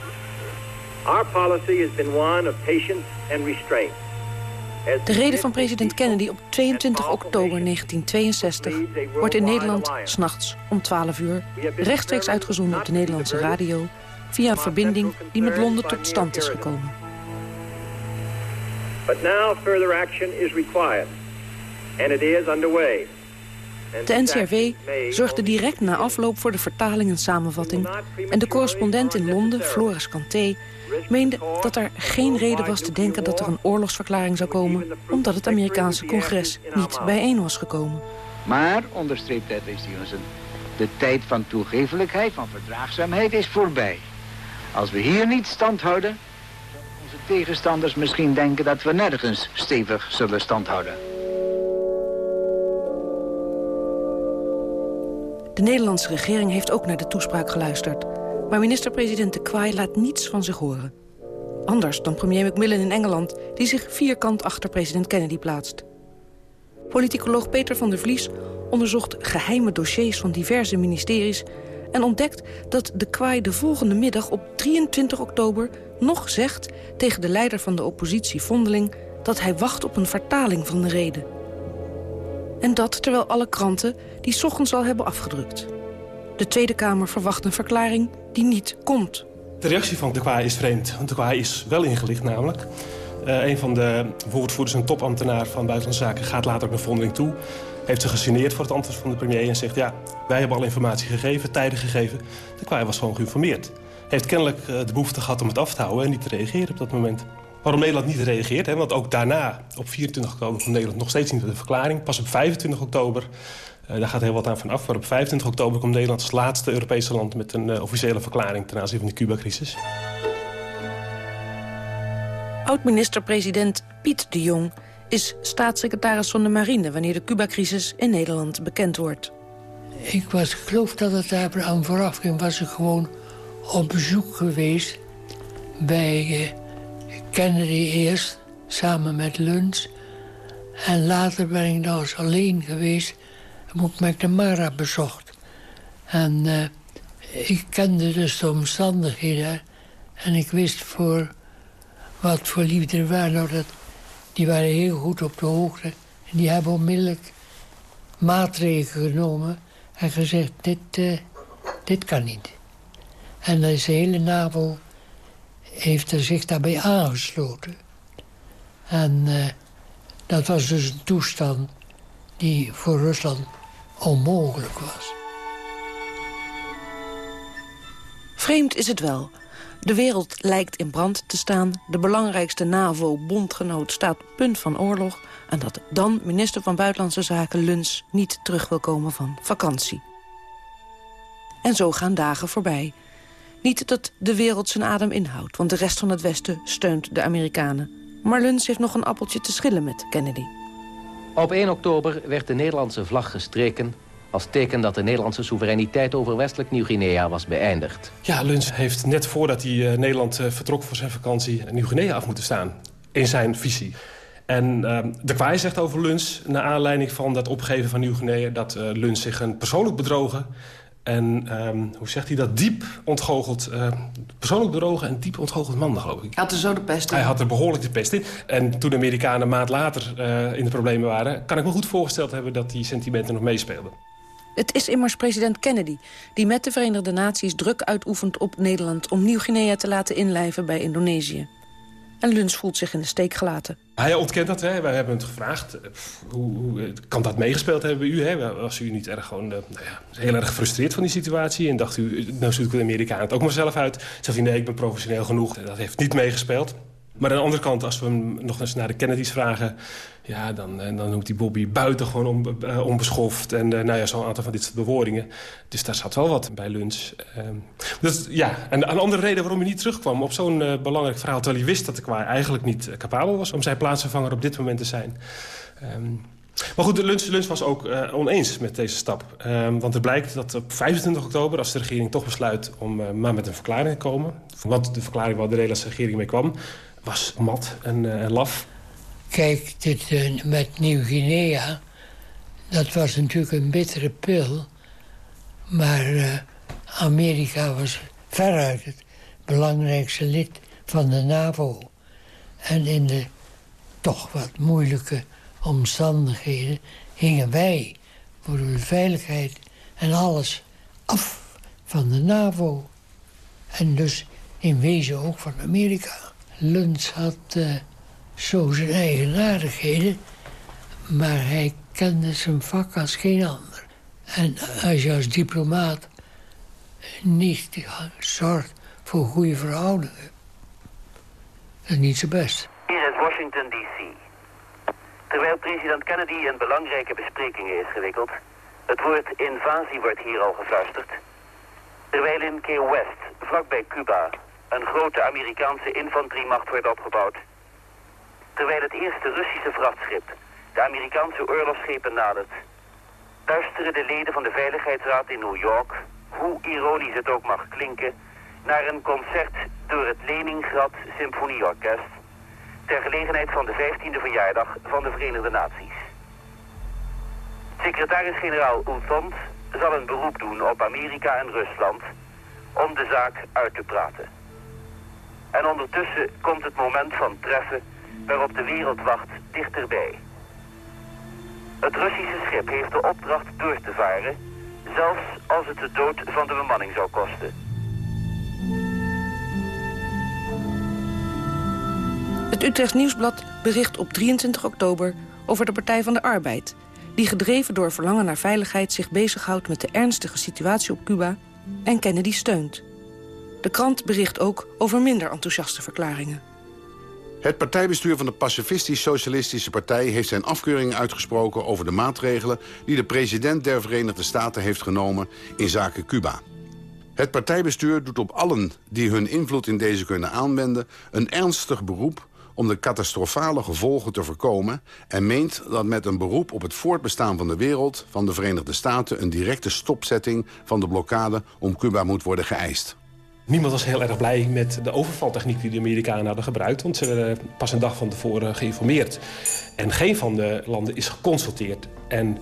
Our policy has been one of patience and restraint. De reden van president Kennedy op 22 oktober 1962 wordt in Nederland s'nachts om 12 uur rechtstreeks uitgezonden op de Nederlandse radio via een verbinding die met Londen tot stand is gekomen. But now further action is required and it is underway. De NCRV zorgde direct na afloop voor de vertaling en samenvatting... en de correspondent in Londen, Floris Canté, meende dat er geen reden was te denken dat er een oorlogsverklaring zou komen... omdat het Amerikaanse congres niet bijeen was gekomen. Maar, onderstreept Ted Stevenson, de tijd van toegevelijkheid, van verdraagzaamheid is voorbij. Als we hier niet stand houden, onze tegenstanders misschien denken dat we nergens stevig zullen stand De Nederlandse regering heeft ook naar de toespraak geluisterd. Maar minister-president de Kwaai laat niets van zich horen. Anders dan premier Macmillan in Engeland... die zich vierkant achter president Kennedy plaatst. Politicoloog Peter van der Vlies onderzocht geheime dossiers van diverse ministeries... en ontdekt dat de Kwaai de volgende middag op 23 oktober nog zegt... tegen de leider van de oppositie Vondeling... dat hij wacht op een vertaling van de reden. En dat terwijl alle kranten die ochtends al hebben afgedrukt. De Tweede Kamer verwacht een verklaring die niet komt. De reactie van de Kwaai is vreemd, want de Kwaai is wel ingelicht namelijk. Uh, een van de woordvoerders en topambtenaar van Buitenlandse Zaken gaat later naar Vondeling toe. Heeft zich gesigneerd voor het antwoord van de premier en zegt... ja, wij hebben al informatie gegeven, tijden gegeven. De Kwaai was gewoon geïnformeerd. Heeft kennelijk uh, de behoefte gehad om het af te houden en niet te reageren op dat moment. Waarom Nederland niet reageert, hè? want ook daarna, op 24 oktober... komt Nederland nog steeds niet met een verklaring. Pas op 25 oktober uh, daar gaat heel wat aan van af. Maar op 25 oktober komt Nederland als laatste Europese land... met een uh, officiële verklaring ten aanzien van de Cuba-crisis. Oud-minister-president Piet de Jong is staatssecretaris van de Marine... wanneer de Cuba-crisis in Nederland bekend wordt. Ik was, ik geloof dat het daar aan vooraf ging... was ik gewoon op bezoek geweest bij uh, Kennedy eerst... samen met Luns. En later ben ik nog eens alleen geweest heb ik Mara bezocht. En uh, ik kende dus de omstandigheden. En ik wist voor wat voor liefde er waren. Nou, dat, die waren heel goed op de hoogte. En die hebben onmiddellijk maatregelen genomen. En gezegd, dit, uh, dit kan niet. En de hele NAVO heeft er zich daarbij aangesloten. En uh, dat was dus een toestand die voor Rusland onmogelijk was. Vreemd is het wel. De wereld lijkt in brand te staan. De belangrijkste NAVO-bondgenoot staat punt van oorlog... en dat dan minister van Buitenlandse Zaken Luns niet terug wil komen van vakantie. En zo gaan dagen voorbij. Niet dat de wereld zijn adem inhoudt, want de rest van het Westen steunt de Amerikanen. Maar Luns heeft nog een appeltje te schillen met Kennedy. Op 1 oktober werd de Nederlandse vlag gestreken... als teken dat de Nederlandse soevereiniteit over westelijk Nieuw-Guinea was beëindigd. Ja, Luns heeft net voordat hij uh, Nederland uh, vertrok voor zijn vakantie... Nieuw-Guinea af moeten staan, in zijn visie. En uh, de Kwaai zegt over Luns, naar aanleiding van dat opgeven van Nieuw-Guinea... dat uh, Luns zich een persoonlijk bedrogen en um, hoe zegt hij dat? Diep ontgoocheld, uh, persoonlijk bedrogen en diep ontgoocheld man, geloof ik. Hij had er zo de pest in. Hij had er behoorlijk de pest in. En toen de Amerikanen een maand later uh, in de problemen waren... kan ik me goed voorgesteld hebben dat die sentimenten nog meespeelden. Het is immers president Kennedy die met de Verenigde Naties druk uitoefent op Nederland... om Nieuw-Guinea te laten inlijven bij Indonesië. En Luns voelt zich in de steek gelaten. Hij ontkent dat. Hè. Wij hebben het gevraagd. Hoe, hoe, kan dat meegespeeld hebben u? Hè? Was u niet erg gewoon, uh, nou ja, heel erg gefrustreerd van die situatie? En dacht u, nou zoek ik de Amerikanen het ook maar zelf uit. Zegt hij, nee, ik ben professioneel genoeg. Dat heeft niet meegespeeld. Maar aan de andere kant, als we hem nog eens naar de Kennedys vragen... ja, dan, eh, dan noemt hij Bobby buitengewoon on, uh, onbeschoft. En uh, nou ja, zo'n aantal van dit soort bewoordingen. Dus daar zat wel wat bij lunch. Um, dus ja, en een andere reden waarom hij niet terugkwam... op zo'n belangrijk verhaal, terwijl hij wist dat kwaai eigenlijk niet capabel was... om zijn plaatsvervanger op dit moment te zijn... Um, maar goed, de lunch, lunch was ook oneens met deze stap. Um, want het blijkt dat op 25 oktober, als de regering toch besluit... om maar met een verklaring te komen... want de verklaring waar de Nederlandse regering mee kwam... was mat en uh, laf. Kijk, dit met Nieuw-Guinea... dat was natuurlijk een bittere pil. Maar Amerika was veruit het belangrijkste lid van de NAVO. En in de toch wat moeilijke omstandigheden hingen wij voor de veiligheid en alles af van de NAVO. En dus in wezen ook van Amerika. Luns had uh, zo zijn eigenaardigheden, maar hij kende zijn vak als geen ander. En als je als diplomaat niet zorgt voor goede verhoudingen, dat is niet zo best. Hier is Washington, D.C. Terwijl president Kennedy in belangrijke besprekingen is gewikkeld... het woord invasie wordt hier al gefluisterd... terwijl in Key West, vlakbij Cuba... een grote Amerikaanse infanteriemacht wordt opgebouwd... terwijl het eerste Russische vrachtschip... de Amerikaanse oorlogsschepen nadert... luisteren de leden van de Veiligheidsraad in New York... hoe ironisch het ook mag klinken... naar een concert door het Leningrad Symfonieorkest ter gelegenheid van de 15e verjaardag van de Verenigde Naties. Secretaris-generaal Oethond zal een beroep doen op Amerika en Rusland om de zaak uit te praten. En ondertussen komt het moment van treffen waarop de wereldwacht dichterbij. Het Russische schip heeft de opdracht door te varen, zelfs als het de dood van de bemanning zou kosten. Het Utrechts Nieuwsblad bericht op 23 oktober over de Partij van de Arbeid... die gedreven door verlangen naar veiligheid zich bezighoudt met de ernstige situatie op Cuba en Kennedy steunt. De krant bericht ook over minder enthousiaste verklaringen. Het partijbestuur van de Pacifistisch-Socialistische Partij... heeft zijn afkeuring uitgesproken over de maatregelen... die de president der Verenigde Staten heeft genomen in zaken Cuba. Het partijbestuur doet op allen die hun invloed in deze kunnen aanwenden... een ernstig beroep om de catastrofale gevolgen te voorkomen... en meent dat met een beroep op het voortbestaan van de wereld... van de Verenigde Staten een directe stopzetting van de blokkade om Cuba moet worden geëist. Niemand was heel erg blij met de overvaltechniek die de Amerikanen hadden gebruikt. Want ze werden pas een dag van tevoren geïnformeerd. En geen van de landen is geconsulteerd. En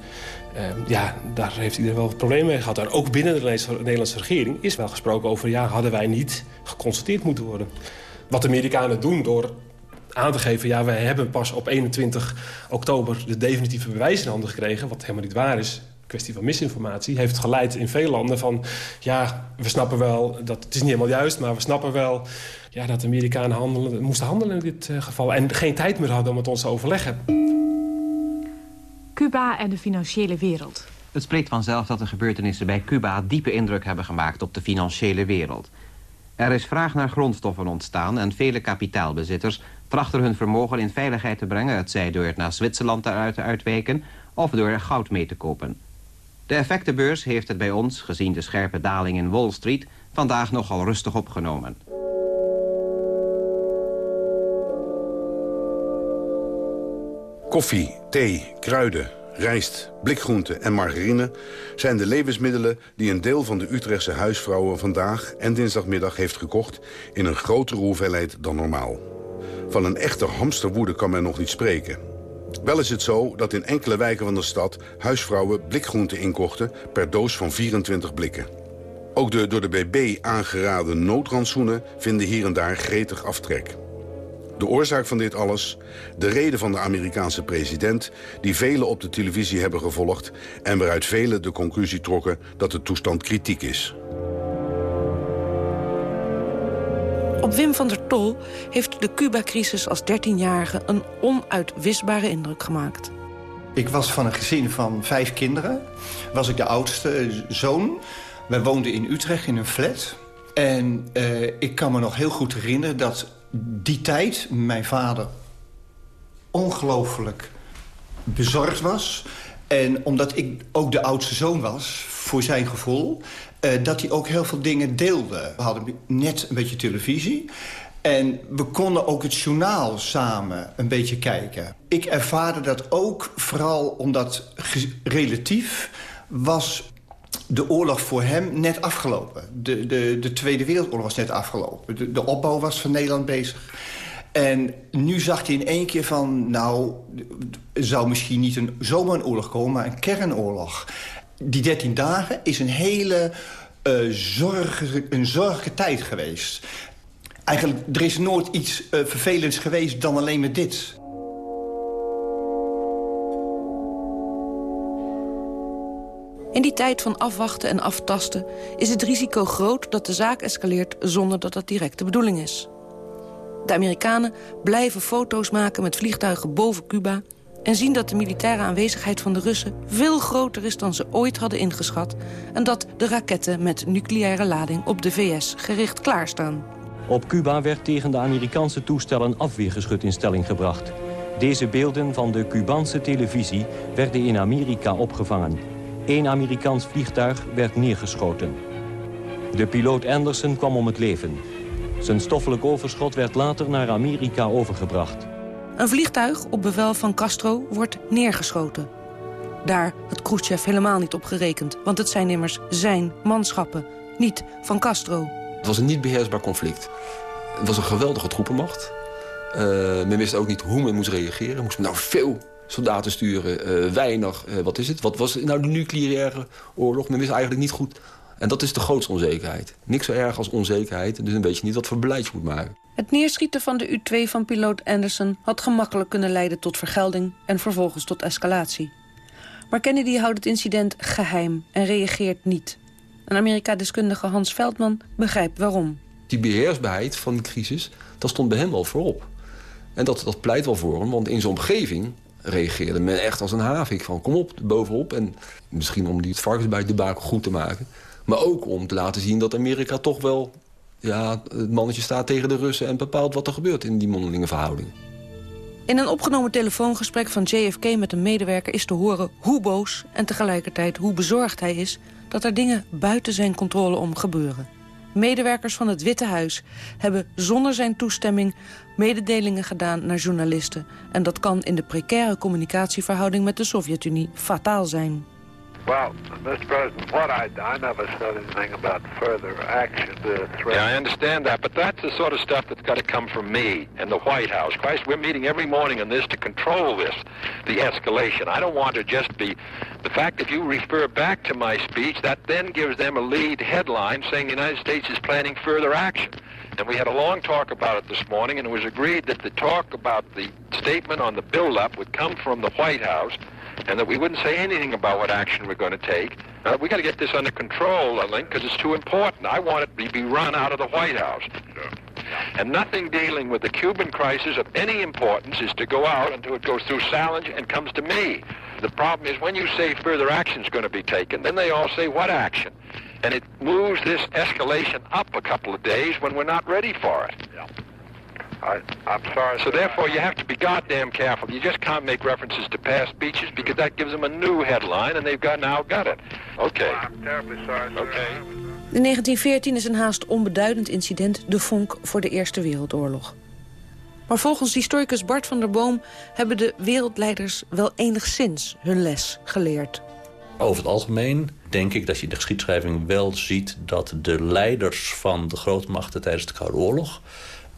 uh, ja, daar heeft iedereen wel problemen mee gehad. Ook binnen de Nederlandse regering is wel gesproken over... ja, hadden wij niet geconsulteerd moeten worden. Wat de Amerikanen doen door aan te geven... ja, wij hebben pas op 21 oktober de definitieve bewijzen in handen gekregen... wat helemaal niet waar is, kwestie van misinformatie... heeft geleid in veel landen van... ja, we snappen wel, dat het is niet helemaal juist... maar we snappen wel ja, dat de Amerikanen handelen, moesten handelen in dit uh, geval... en geen tijd meer hadden om het ons te overleggen. Cuba en de financiële wereld. Het spreekt vanzelf dat de gebeurtenissen bij Cuba... diepe indruk hebben gemaakt op de financiële wereld. Er is vraag naar grondstoffen ontstaan en vele kapitaalbezitters trachten hun vermogen in veiligheid te brengen, het zij door het naar Zwitserland te uitwijken of door goud mee te kopen. De effectenbeurs heeft het bij ons, gezien de scherpe daling in Wall Street, vandaag nogal rustig opgenomen. Koffie, thee, kruiden, rijst, blikgroenten en margarine... zijn de levensmiddelen die een deel van de Utrechtse huisvrouwen vandaag en dinsdagmiddag heeft gekocht... in een grotere hoeveelheid dan normaal. Van een echte hamsterwoede kan men nog niet spreken. Wel is het zo dat in enkele wijken van de stad huisvrouwen blikgroenten inkochten per doos van 24 blikken. Ook de door de BB aangeraden noodrantsoenen vinden hier en daar gretig aftrek. De oorzaak van dit alles? De reden van de Amerikaanse president... die velen op de televisie hebben gevolgd... en waaruit velen de conclusie trokken dat de toestand kritiek is. Op Wim van der Tol heeft de Cuba-crisis als 13-jarige... een onuitwisbare indruk gemaakt. Ik was van een gezin van vijf kinderen. Was ik de oudste zoon. Wij woonden in Utrecht in een flat. En uh, ik kan me nog heel goed herinneren dat die tijd mijn vader ongelooflijk bezorgd was. En omdat ik ook de oudste zoon was, voor zijn gevoel... Uh, dat hij ook heel veel dingen deelde. We hadden net een beetje televisie. En we konden ook het journaal samen een beetje kijken. Ik ervaarde dat ook vooral omdat relatief was de oorlog voor hem net afgelopen. De, de, de Tweede Wereldoorlog was net afgelopen. De, opbouw was van Nederland bezig. En nu zag hij in één keer van... nou, zou misschien niet een, zomaar een oorlog komen, maar een kernoorlog. Die 13 dagen is een hele uh, zorgige, een zorgelijke tijd geweest. Eigenlijk, er is nooit iets uh, vervelends geweest dan alleen met dit. In die tijd van afwachten en aftasten is het risico groot dat de zaak escaleert zonder dat dat direct de bedoeling is. De Amerikanen blijven foto's maken met vliegtuigen boven Cuba... en zien dat de militaire aanwezigheid van de Russen veel groter is dan ze ooit hadden ingeschat... en dat de raketten met nucleaire lading op de VS gericht klaarstaan. Op Cuba werd tegen de Amerikaanse toestellen afweergeschut in stelling gebracht. Deze beelden van de Cubaanse televisie werden in Amerika opgevangen. Eén Amerikaans vliegtuig werd neergeschoten. De piloot Anderson kwam om het leven. Zijn stoffelijk overschot werd later naar Amerika overgebracht. Een vliegtuig op bevel van Castro wordt neergeschoten. Daar had Khrushchev helemaal niet op gerekend, want het zijn immers zijn manschappen, niet van Castro. Het was een niet beheersbaar conflict. Het was een geweldige troepenmacht. Uh, men wist ook niet hoe men moest reageren. Moest men nou veel soldaten sturen, uh, weinig, uh, wat is het? Wat was nou de nucleaire oorlog? Men wist eigenlijk niet goed. En dat is de grootste onzekerheid. Niks zo erg als onzekerheid, dus dan weet je niet wat voor beleid je moet maken. Het neerschieten van de U-2 van piloot Anderson had gemakkelijk kunnen leiden tot vergelding en vervolgens tot escalatie. Maar Kennedy houdt het incident geheim en reageert niet. Een Amerika-deskundige Hans Veldman begrijpt waarom. Die beheersbaarheid van de crisis, dat stond bij hem wel voorop. En dat, dat pleit wel voor hem, want in zijn omgeving reageerde men echt als een havik. Van kom op, bovenop. En misschien om die de baken goed te maken. Maar ook om te laten zien dat Amerika toch wel... Ja, het mannetje staat tegen de Russen en bepaalt wat er gebeurt in die mondelinge verhoudingen. In een opgenomen telefoongesprek van JFK met een medewerker is te horen hoe boos en tegelijkertijd hoe bezorgd hij is dat er dingen buiten zijn controle om gebeuren. Medewerkers van het Witte Huis hebben zonder zijn toestemming mededelingen gedaan naar journalisten. En dat kan in de precaire communicatieverhouding met de Sovjet-Unie fataal zijn. Well, Mr. President, what I, I never said anything about further action to threat. Yeah, I understand that, but that's the sort of stuff that's got to come from me and the White House. Christ, we're meeting every morning on this to control this, the escalation. I don't want to just be... The fact that you refer back to my speech, that then gives them a lead headline saying the United States is planning further action. And we had a long talk about it this morning, and it was agreed that the talk about the statement on the build-up would come from the White House and that we wouldn't say anything about what action we're going to take. Uh, we got to get this under control, I think, because it's too important. I want it to be run out of the White House. And nothing dealing with the Cuban crisis of any importance is to go out until it goes through Salinger and comes to me. The problem is when you say further action is going to be taken, then they all say what action? And it moves this escalation up a couple of days when we're not ready for it. Yeah. I, I'm sorry. So therefore, you have to be goddamn careful. You just can't make references to past speeches because that gives them a new headline, and they've got now got it. Okay. I'm terribly sorry. Sir. Okay. In 1914 is een haast onbeduidend incident de vonk voor de Eerste Wereldoorlog. Maar volgens historicus Bart van der Boom hebben de wereldleiders wel enigszins hun les geleerd. Over het algemeen denk ik dat je in de geschiedschrijving wel ziet... dat de leiders van de grootmachten tijdens de Koude Oorlog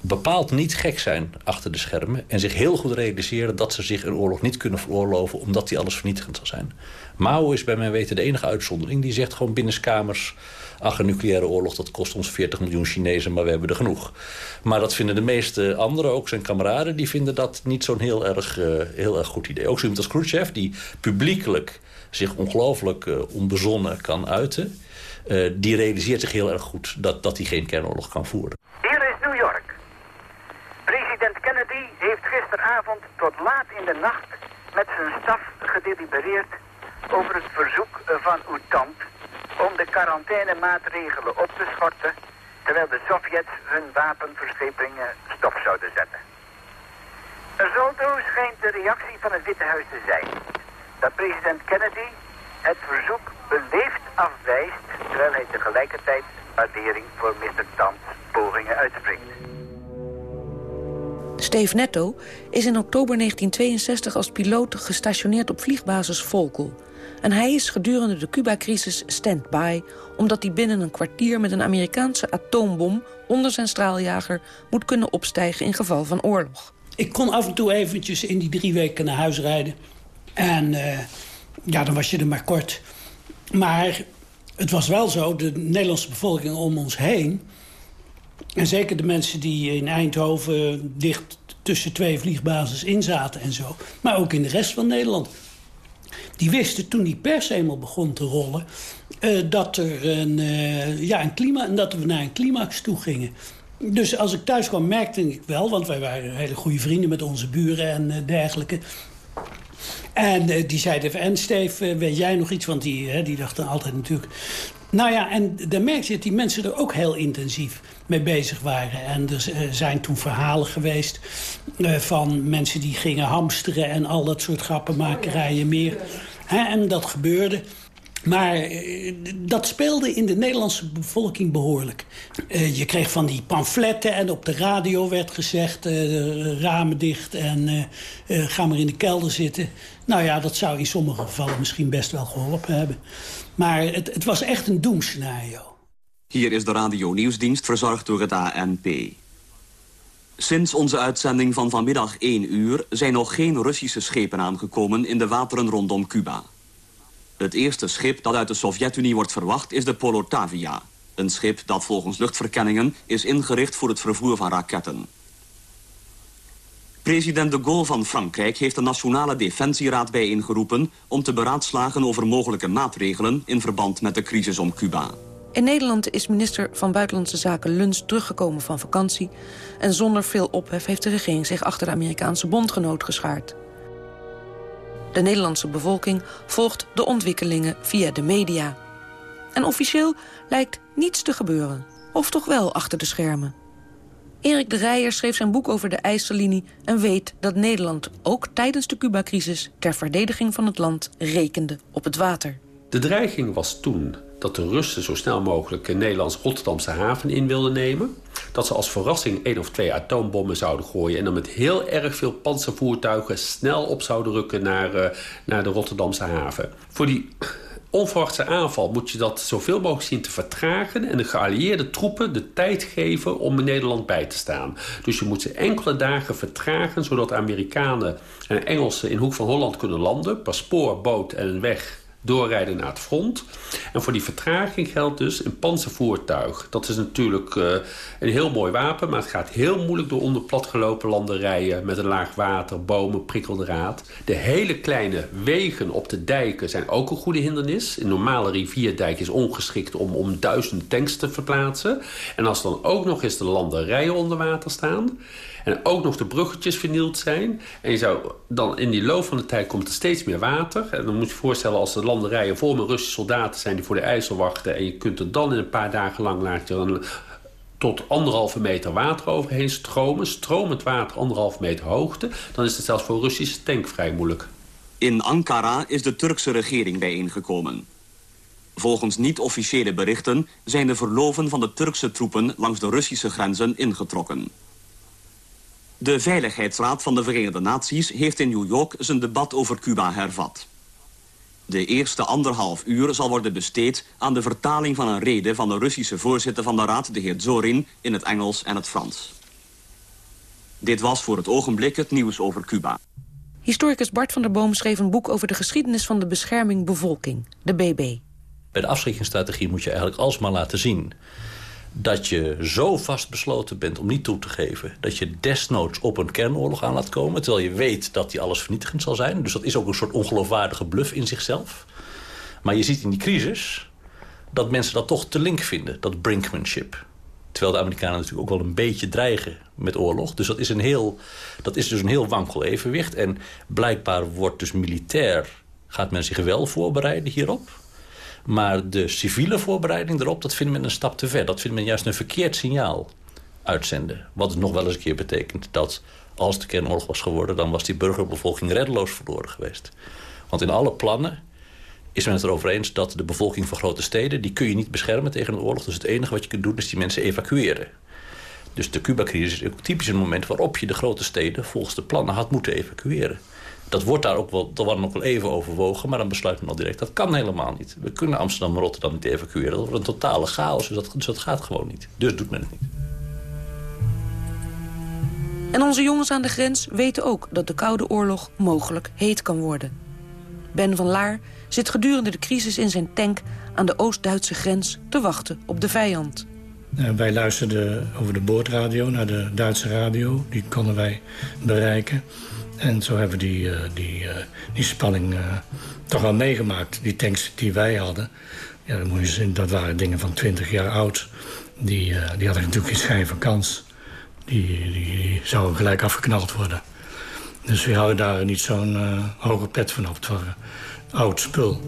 bepaald niet gek zijn achter de schermen... en zich heel goed realiseren dat ze zich een oorlog niet kunnen veroorloven... omdat die alles vernietigend zal zijn. Mao is bij mijn weten de enige uitzondering. Die zegt gewoon binnenskamers... ach, een nucleaire oorlog, dat kost ons 40 miljoen Chinezen... maar we hebben er genoeg. Maar dat vinden de meeste anderen, ook zijn kameraden... die vinden dat niet zo'n heel, erg, uh, heel erg goed idee. Ook zo iemand als Khrushchev, die publiekelijk zich ongelooflijk uh, onbezonnen kan uiten... Uh, die realiseert zich heel erg goed dat, dat hij geen kernoorlog kan voeren. Kennedy heeft tot laat in de nacht met zijn staf gedelibereerd over het verzoek van uw om de quarantainemaatregelen op te schorten terwijl de Sovjets hun wapenverschepingen stop zouden zetten. Zo schijnt de reactie van het Witte Huis te zijn dat president Kennedy het verzoek beleefd afwijst, terwijl hij tegelijkertijd waardering voor Mr. Tams pogingen uitspreekt. Steve Netto is in oktober 1962 als piloot gestationeerd op vliegbasis Volkel. En hij is gedurende de Cuba-crisis stand-by... omdat hij binnen een kwartier met een Amerikaanse atoombom... onder zijn straaljager moet kunnen opstijgen in geval van oorlog. Ik kon af en toe eventjes in die drie weken naar huis rijden. En uh, ja, dan was je er maar kort. Maar het was wel zo, de Nederlandse bevolking om ons heen... en zeker de mensen die in Eindhoven dicht tussen twee vliegbases in zaten en zo... maar ook in de rest van Nederland... die wisten toen die pers eenmaal begon te rollen... Uh, dat, er een, uh, ja, een klima, dat we naar een climax toe gingen. Dus als ik thuis kwam merkte ik wel... want wij waren hele goede vrienden met onze buren en uh, dergelijke... En die zeiden even, en Steve, uh, weet jij nog iets? Want die, uh, die dachten altijd natuurlijk... Nou ja, en dan merk je dat die mensen er ook heel intensief mee bezig waren. En er zijn toen verhalen geweest van mensen die gingen hamsteren... en al dat soort grappenmakerijen meer. En dat gebeurde... Maar uh, dat speelde in de Nederlandse bevolking behoorlijk. Je kreeg van die pamfletten en op de radio werd gezegd... Ramen dicht en ga maar in de kelder zitten. Nou ja, dat zou in sommige gevallen misschien best wel geholpen hebben. Maar het, het was echt een doemscenario. Hier is de radio-nieuwsdienst verzorgd door het ANP. Sinds onze uitzending van vanmiddag 1 uur... zijn nog geen Russische schepen aangekomen in de wateren rondom Cuba. Het eerste schip dat uit de Sovjet-Unie wordt verwacht is de Polotavia. Een schip dat volgens luchtverkenningen is ingericht voor het vervoer van raketten. President de Gaulle van Frankrijk heeft de Nationale Defensieraad bijeengeroepen... om te beraadslagen over mogelijke maatregelen in verband met de crisis om Cuba. In Nederland is minister van Buitenlandse Zaken Luns teruggekomen van vakantie... en zonder veel ophef heeft de regering zich achter de Amerikaanse bondgenoot geschaard. De Nederlandse bevolking volgt de ontwikkelingen via de media. En officieel lijkt niets te gebeuren. Of toch wel achter de schermen. Erik de Rijer schreef zijn boek over de IJssellinie... en weet dat Nederland ook tijdens de Cuba-crisis... ter verdediging van het land rekende op het water. De dreiging was toen dat de Russen zo snel mogelijk... een Nederlands-Rotterdamse haven in wilden nemen dat ze als verrassing één of twee atoombommen zouden gooien... en dan met heel erg veel panzervoertuigen snel op zouden rukken naar, uh, naar de Rotterdamse haven. Voor die onverwachte aanval moet je dat zoveel mogelijk zien te vertragen... en de geallieerde troepen de tijd geven om in Nederland bij te staan. Dus je moet ze enkele dagen vertragen... zodat Amerikanen en Engelsen in Hoek van Holland kunnen landen... per spoor, boot en weg doorrijden naar het front. En voor die vertraging geldt dus een panzervoertuig. Dat is natuurlijk uh, een heel mooi wapen... maar het gaat heel moeilijk door onder platgelopen landerijen... met een laag water, bomen, prikkeldraad. De hele kleine wegen op de dijken zijn ook een goede hindernis. Een normale rivierdijk is ongeschikt om, om tanks te verplaatsen. En als dan ook nog eens de landerijen onder water staan... En ook nog de bruggetjes vernield zijn. En je zou dan in die loop van de tijd komt er steeds meer water. En dan moet je je voorstellen als de landerijen vol met Russische soldaten zijn... die voor de IJssel wachten. En je kunt er dan in een paar dagen lang laten tot anderhalve meter water overheen stromen. Stromend water anderhalve meter hoogte. Dan is het zelfs voor een Russische tank vrij moeilijk. In Ankara is de Turkse regering bijeengekomen. Volgens niet-officiële berichten zijn de verloven van de Turkse troepen langs de Russische grenzen ingetrokken. De Veiligheidsraad van de Verenigde Naties heeft in New York zijn debat over Cuba hervat. De eerste anderhalf uur zal worden besteed aan de vertaling van een rede van de Russische voorzitter van de Raad, de heer Zorin, in het Engels en het Frans. Dit was voor het ogenblik het nieuws over Cuba. Historicus Bart van der Boom schreef een boek over de geschiedenis van de bescherming bevolking, de BB. Bij de afschrikkingsstrategie moet je eigenlijk alsmaar laten zien dat je zo vastbesloten bent om niet toe te geven... dat je desnoods op een kernoorlog aan laat komen... terwijl je weet dat die alles vernietigend zal zijn. Dus dat is ook een soort ongeloofwaardige bluff in zichzelf. Maar je ziet in die crisis dat mensen dat toch te link vinden, dat brinkmanship. Terwijl de Amerikanen natuurlijk ook wel een beetje dreigen met oorlog. Dus dat is, een heel, dat is dus een heel wankel evenwicht. En blijkbaar wordt dus militair, gaat men zich wel voorbereiden hierop... Maar de civiele voorbereiding erop, dat vindt men een stap te ver. Dat vindt men juist een verkeerd signaal uitzenden. Wat nog wel eens een keer betekent dat als de kernoorlog was geworden... dan was die burgerbevolking reddeloos verloren geweest. Want in alle plannen is men het erover eens dat de bevolking van grote steden... die kun je niet beschermen tegen een oorlog. Dus het enige wat je kunt doen is die mensen evacueren. Dus de Cuba-crisis is ook typisch een moment waarop je de grote steden... volgens de plannen had moeten evacueren. Dat wordt daar ook wel, dat wordt nog wel even overwogen... maar dan besluit men al direct, dat kan helemaal niet. We kunnen Amsterdam en Rotterdam niet evacueren. Dat wordt een totale chaos, dus dat, dus dat gaat gewoon niet. Dus doet men het niet. En onze jongens aan de grens weten ook dat de Koude Oorlog mogelijk heet kan worden. Ben van Laar zit gedurende de crisis in zijn tank aan de Oost-Duitse grens te wachten op de vijand. Uh, wij luisterden over de boordradio naar de Duitse radio. Die konden wij bereiken. En zo hebben we die, uh, die, uh, die spanning toch wel meegemaakt. Die tanks die wij hadden, ja, zien, dat waren dingen van 20 jaar oud. Die, die hadden natuurlijk geen schijn van kans. Die, die, zouden gelijk afgeknald worden. Dus we hadden daar niet zo'n hoge pet van op. Het oud spul.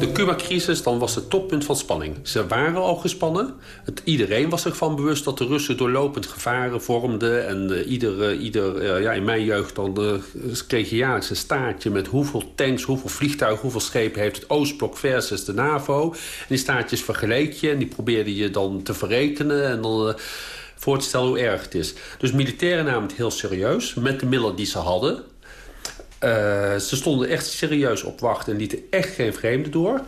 De Cuba-crisis dan was het toppunt van spanning. Ze waren al gespannen. Het, iedereen was ervan bewust dat de Russen doorlopend gevaren vormden. En uh, ieder, uh, ieder uh, ja, in mijn jeugd dan kreeg je jaarlijks een staartje... met hoeveel tanks, hoeveel vliegtuigen, hoeveel schepen heeft het Oostblok versus de NAVO. En die staartjes vergeleek je en die probeerde je dan te verrekenen. En dan voor te stellen hoe erg het is. Dus militairen namen het heel serieus, met de middelen die ze hadden. Uh, ze stonden echt serieus op wacht en lieten echt geen vreemden door.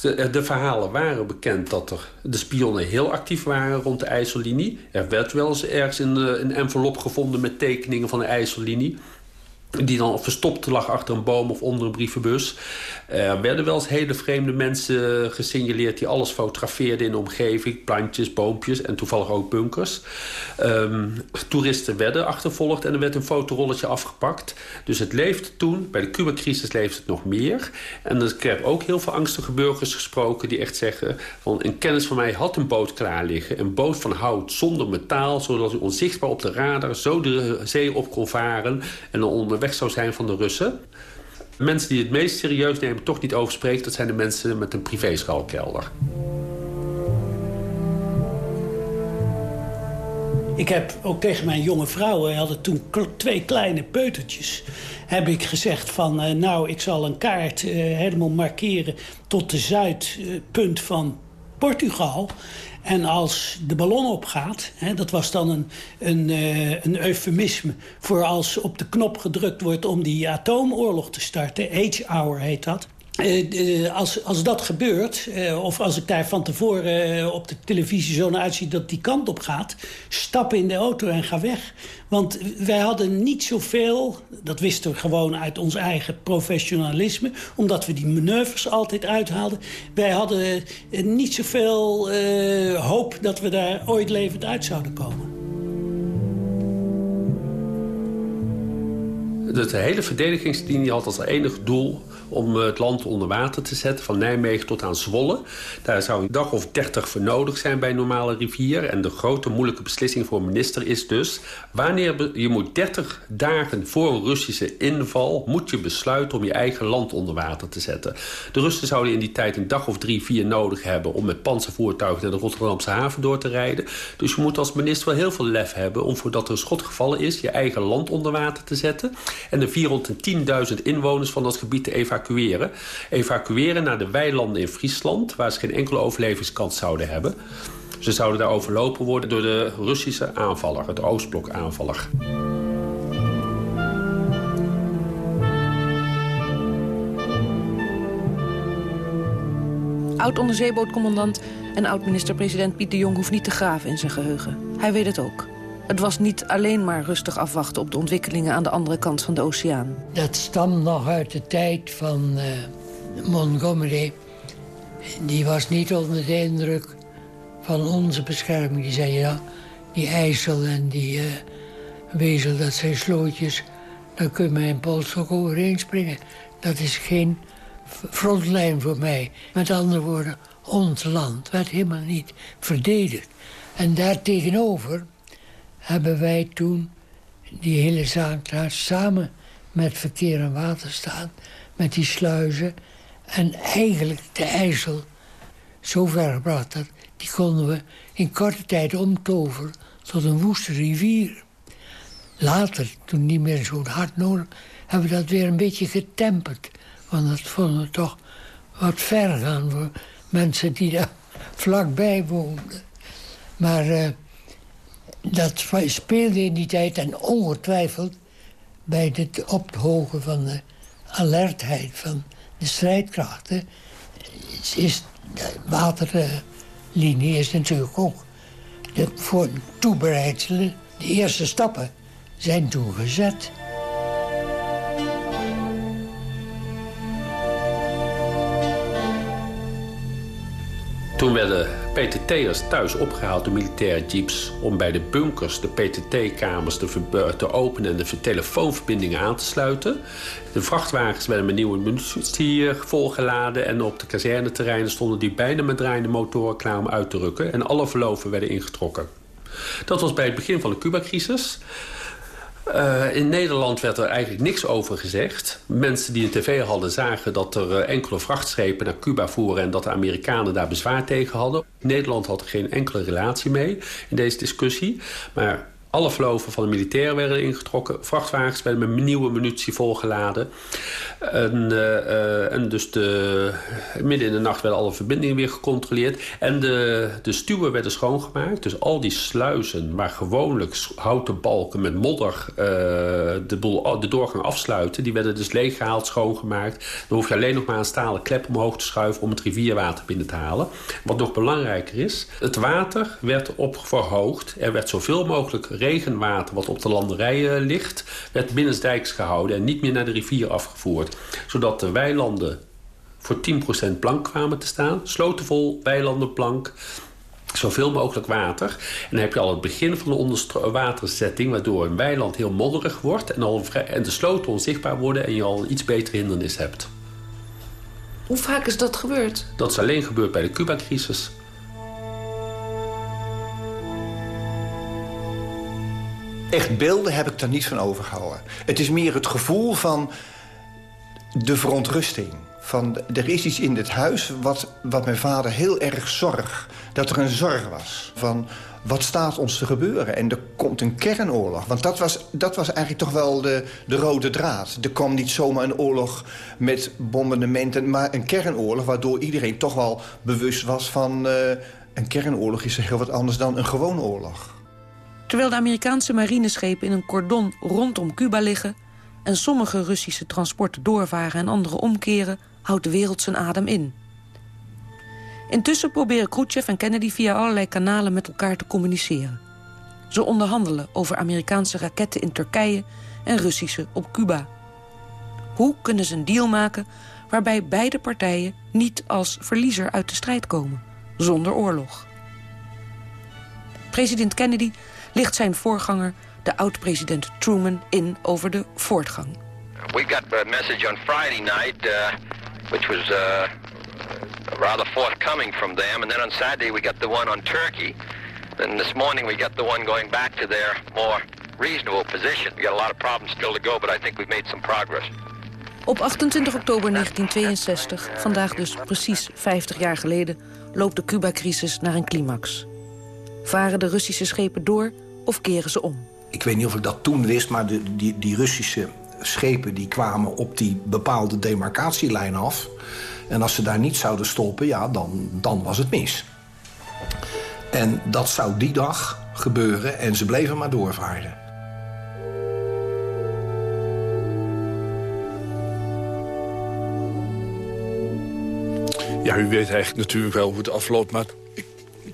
De, de, verhalen waren bekend dat er de spionnen heel actief waren rond de IJssellinie. Er werd wel eens ergens een, een envelop gevonden met tekeningen van de IJssellinie die dan verstopt lag achter een boom of onder een brievenbus. Er werden wel eens hele vreemde mensen gesignaleerd... die alles fotografeerden in de omgeving. Plantjes, boompjes en toevallig ook bunkers. Um, toeristen werden achtervolgd en er werd een fotorolletje afgepakt. Dus het leefde toen. Bij de Cuba-crisis leefde het nog meer. En ik heb ook heel veel angstige burgers gesproken... die echt zeggen, van een kennis van mij had een boot klaar liggen. Een boot van hout zonder metaal... zodat u onzichtbaar op de radar zo de zee op kon varen... en dan onder weg zou zijn van de Russen. Mensen die het meest serieus nemen, toch niet over dat zijn de mensen met een privéschalkelder. Ik heb ook tegen mijn jonge vrouwen, hadden toen twee kleine peutertjes... heb ik gezegd van, uh, nou, ik zal een kaart uh, helemaal markeren... tot de zuidpunt van Portugal. En als de ballon opgaat, hè, dat was dan een, een, uh, een eufemisme... voor als op de knop gedrukt wordt om die atoomoorlog te starten. H-hour heet dat. Uh, uh, als, als dat gebeurt, uh, of als ik daar van tevoren op de televisie zo naar uitzie dat die kant op gaat, stap in de auto en ga weg. Want wij hadden niet zoveel, dat wisten we gewoon uit ons eigen professionalisme, omdat we die manoeuvres altijd uithaalden. Wij hadden niet zoveel hoop dat we daar ooit levend uit zouden komen. De hele verdedigingslinie had als enig doel om het land onder water te zetten. Van Nijmegen tot aan Zwolle. Daar zou een dag of dertig voor nodig zijn bij een normale rivier. En de grote moeilijke beslissing voor een minister is dus... wanneer je moet 30 dagen voor een Russische inval... moet je besluiten om je eigen land onder water te zetten. De Russen zouden in die tijd een dag of drie, vier nodig hebben... om met panzervoertuigen naar de Rotterdamse haven door te rijden. Dus je moet als minister wel heel veel lef hebben... om voordat er een schot gevallen is... je eigen land onder water te zetten. En de 410.000 inwoners van dat gebied te evacueren evacueren. Evacueren naar de weilanden in Friesland... waar ze geen enkele overlevingskans zouden hebben. Ze zouden daar overlopen worden door de Russische aanvaller, het Oostblok aanvaller. Oud-onderzeebootcommandant en oud-minister-president Piet de Jong hoeft niet te graven in zijn geheugen. Hij weet het ook. Het was niet alleen maar rustig afwachten op de ontwikkelingen aan de andere kant van de oceaan. Dat stamt nog uit de tijd van uh, Montgomery. Die was niet onder de indruk van onze bescherming. Die zei, ja, die IJssel en die uh, Wezel, dat zijn slootjes. Daar kun je mijn pols ook overheen springen. Dat is geen frontlijn voor mij. Met andere woorden, ons land werd helemaal niet verdedigd. En daartegenover hebben wij toen die hele zaak daar samen met verkeer en waterstaat, met die sluizen. En eigenlijk de IJssel zo ver gebracht dat die konden we in korte tijd omtoveren tot een woeste rivier. Later, toen niet meer zo hard nodig, hebben we dat weer een beetje getemperd. Want dat vonden we toch wat ver gaan voor mensen die daar vlakbij woonden. Maar uh, dat speelde in die tijd en ongetwijfeld bij het ophogen van de alertheid van de strijdkrachten is de waterlinie is natuurlijk ook de voor toebereidselen. De eerste stappen zijn toen gezet. Toen werden PTT'ers thuis opgehaald door militaire jeeps... om bij de bunkers de PTT-kamers te, te, openen... en de telefoonverbindingen aan te sluiten. De vrachtwagens werden met nieuwe munitie volgeladen... en op de kazerneterreinen stonden die bijna met draaiende motoren klaar om uit te rukken... en alle verloven werden ingetrokken. Dat was bij het begin van de Cuba-crisis... Uh, in Nederland werd er eigenlijk niks over gezegd. Mensen die een tv hadden zagen dat er uh, enkele vrachtschepen naar Cuba voeren... en dat de Amerikanen daar bezwaar tegen hadden. Nederland had er geen enkele relatie mee in deze discussie. Maar alle vloven van de militairen werden ingetrokken. Vrachtwagens werden met nieuwe munitie volgeladen. En, uh, en dus de, midden in de nacht werden alle verbindingen weer gecontroleerd. En de, de stuwen werden schoongemaakt. Dus al die sluizen waar gewoonlijk houten balken met modder uh, de, de doorgang afsluiten... die werden dus leeggehaald, schoongemaakt. Dan hoef je alleen nog maar een stalen klep omhoog te schuiven... om het rivierwater binnen te halen. Wat nog belangrijker is, het water werd opverhoogd. Er werd zoveel mogelijk regenwater wat op de landerijen ligt... werd binnensdijks gehouden en niet meer naar de rivier afgevoerd. Zodat de weilanden voor 10% blank kwamen te staan. Sloten vol, weilanden blank zoveel mogelijk water. En dan heb je al het begin van de waterzetting... waardoor een weiland heel modderig wordt... En, al en de sloten onzichtbaar worden... en je al een iets betere hindernis hebt. Hoe vaak is dat gebeurd? Dat is alleen gebeurd bij de Cuba-crisis. Echt beelden heb ik daar niet van overgehouden. Het is meer het gevoel van de verontrusting. Van, er is iets in dit huis wat, wat mijn vader heel erg zorg. Dat er een zorg was. Van, wat staat ons te gebeuren? En er komt een kernoorlog. Want dat was, dat was eigenlijk toch wel de, de rode draad. Er kwam niet zomaar een oorlog met bombardementen... maar een kernoorlog waardoor iedereen toch wel bewust was van... Uh, een kernoorlog is heel wat anders dan een gewone oorlog. Terwijl de Amerikaanse marineschepen in een cordon rondom Cuba liggen... en sommige Russische transporten doorvaren en andere omkeren... houdt de wereld zijn adem in. Intussen proberen Khrushchev en Kennedy via allerlei kanalen met elkaar te communiceren. Ze onderhandelen over Amerikaanse raketten in Turkije en Russische op Cuba. Hoe kunnen ze een deal maken waarbij beide partijen niet als verliezer uit de strijd komen, zonder oorlog? President Kennedy ligt zijn voorganger, de oud-president Truman, in over de voortgang. We got a message on Friday night, uh, which was uh, rather forthcoming from them. And then on Saturday we got the one on Turkey. And this morning we got the one going back to their more reasonable position. We got a lot of problems still to go, but I think we've made some progress. Op 28 oktober 1962, vandaag dus precies 50 jaar geleden... loopt de Cuba-crisis naar een climax. Varen de Russische schepen door of keren ze om? Ik weet niet of ik dat toen wist, maar de, die, die Russische schepen die kwamen op die bepaalde demarcatielijn af. En als ze daar niet zouden stoppen, ja, dan, dan was het mis. En dat zou die dag gebeuren en ze bleven maar doorvaren. Ja, u weet eigenlijk natuurlijk wel hoe het afloopt, maar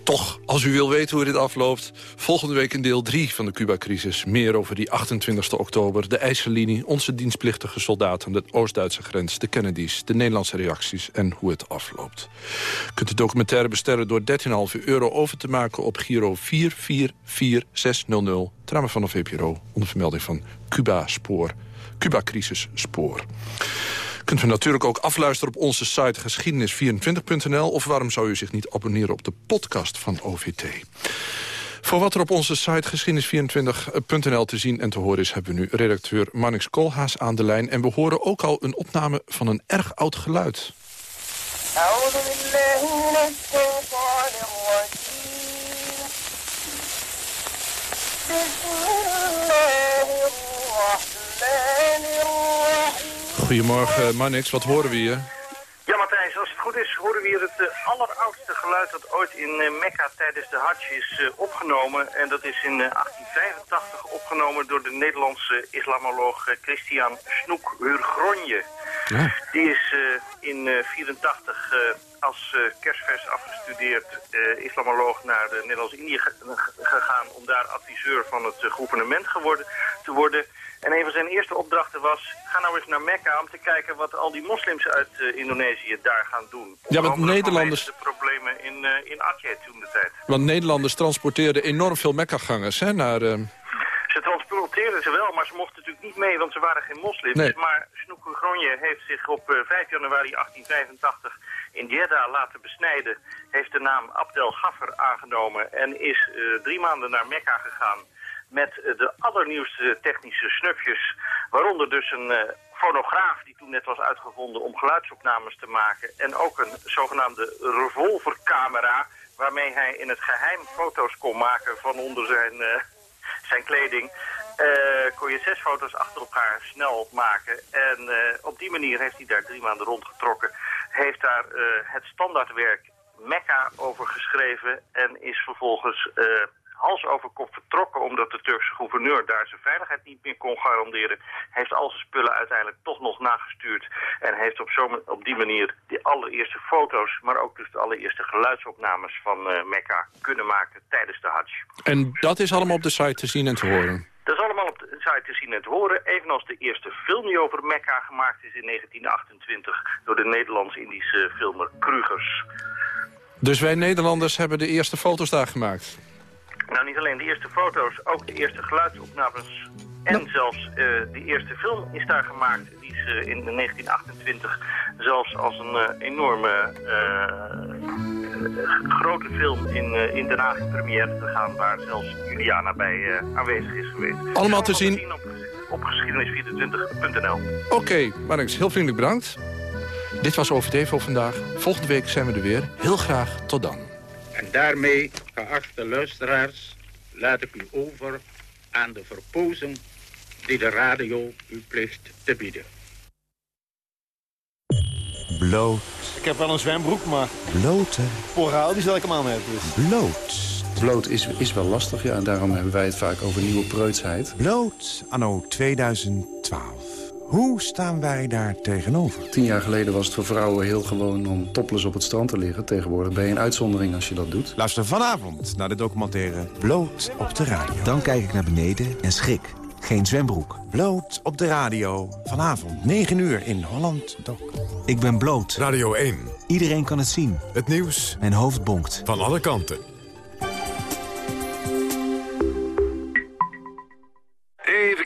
toch, als u wil weten hoe dit afloopt... volgende week in deel 3 van de Cuba-crisis. Meer over die 28 oktober, de IJssellinie... onze dienstplichtige soldaten, de Oost-Duitse grens... de Kennedys, de Nederlandse reacties en hoe het afloopt. U kunt de documentaire bestellen door 13,5 euro over te maken... op Giro 444600, tramen van de VPRO... onder vermelding van Cuba-spoor, Cuba-crisis-spoor kunt u natuurlijk ook afluisteren op onze site geschiedenis24.nl... of waarom zou u zich niet abonneren op de podcast van OVT? Voor wat er op onze site geschiedenis24.nl te zien en te horen is... hebben we nu redacteur Mannix Kolhaas aan de lijn. En we horen ook al een opname van een erg oud geluid. Goedemorgen, Mannix. Wat horen we hier? Ja, Matthijs, als het goed is, horen we hier het uh, alleroudste geluid dat ooit in uh, Mekka tijdens de Hajj is uh, opgenomen. En dat is in 1885 opgenomen door de Nederlandse islamoloog Christian Snoek Hurgronje. Ja. Die is in 1984 als kerstvers afgestudeerd islamoloog naar Nederlands-Indië gegaan om daar adviseur van het gouvernement geworden, te worden. En een van zijn eerste opdrachten was, ga nou eens naar Mekka om te kijken wat al die moslims uit uh, Indonesië daar gaan doen. Ja, want Nederlanders... de problemen in, uh, in Aceh toen de tijd. Want Nederlanders transporteerden enorm veel Mekka-gangers hè, naar... Uh... Ze transporteerden ze wel, maar ze mochten natuurlijk niet mee, want ze waren geen moslims. Nee. Maar Snoek Gronje heeft zich op 5 januari 1885 in Jeddah laten besnijden. Heeft de naam Abdel Gaffer aangenomen en is drie maanden naar Mekka gegaan met de allernieuwste technische snufjes. Waaronder dus een uh, fonograaf die toen net was uitgevonden om geluidsopnames te maken. En ook een zogenaamde revolvercamera waarmee hij in het geheim foto's kon maken van onder zijn, zijn kleding. Uh, kon je zes foto's achter elkaar snel maken. En op die manier heeft hij daar drie maanden rondgetrokken. Heeft daar het standaardwerk Mekka over geschreven en is vervolgens hals over kop vertrokken omdat de Turkse gouverneur daar zijn veiligheid niet meer kon garanderen. Heeft al zijn spullen uiteindelijk toch nog nagestuurd en heeft op, zo, op die manier de allereerste foto's, maar ook dus de allereerste geluidsopnames van uh, Mekka kunnen maken tijdens de Hajj. En dat is allemaal op de site te zien en te horen? Dat is allemaal op de site te zien en te horen. Evenals de eerste film die over Mekka gemaakt is in 1928 door de Nederlands-Indische filmer Krugers. Dus wij Nederlanders hebben de eerste foto's daar gemaakt? Nou, niet alleen de eerste foto's, ook de eerste geluidsopnames. En zelfs uh, de eerste film is daar gemaakt. Die is uh, in 1928 zelfs als een uh, enorme grote film in, in Den Haag in première te gaan... waar zelfs Juliana bij aanwezig is geweest. Allemaal te zien? op, op geschiedenis24.nl. Oké, okay, Marnix, heel vriendelijk bedankt. Dit was OVT voor vandaag. Volgende week zijn we er weer. Heel graag, tot dan. En daarmee, geachte luisteraars, laat ik u over aan de verpozen die de radio u plicht te bieden. Bloot. Ik heb wel een zwembroek, maar... Bloten. Poraal, die zal ik hem aan hebben. Dus. Bloot. Bloot is, is wel lastig, ja. En daarom hebben wij het vaak over nieuwe preutsheid. Bloot, anno 2012. Hoe staan wij daar tegenover? Tien jaar geleden was het voor vrouwen heel gewoon om topless op het strand te liggen. Tegenwoordig ben je een uitzondering als je dat doet. Luister vanavond naar de documentaire Bloot op de radio. Dan kijk ik naar beneden en schrik. Geen zwembroek. Bloot op de radio. Vanavond 9 uur in Holland Doc. Ik ben bloot. Radio 1. Iedereen kan het zien. Het nieuws. Mijn hoofd bonkt. Van alle kanten.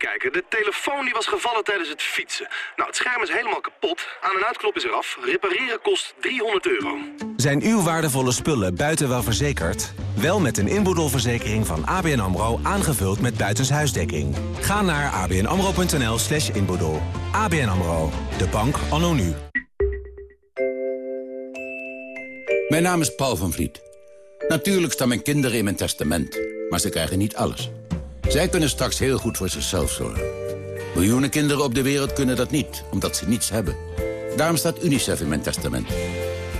Kijken, de telefoon die was gevallen tijdens het fietsen. Nou, het scherm is helemaal kapot. Aan- en uitknop is eraf. Repareren kost 300 euro. Zijn uw waardevolle spullen buiten wel verzekerd? Wel met een inboedelverzekering van ABN AMRO aangevuld met buitenshuisdekking. Ga naar abnamro.nl slash inboedel. ABN AMRO, de bank anno nu. Mijn naam is Paul van Vliet. Natuurlijk staan mijn kinderen in mijn testament, maar ze krijgen niet alles. Zij kunnen straks heel goed voor zichzelf zorgen. Miljoenen kinderen op de wereld kunnen dat niet, omdat ze niets hebben. Daarom staat UNICEF in mijn testament.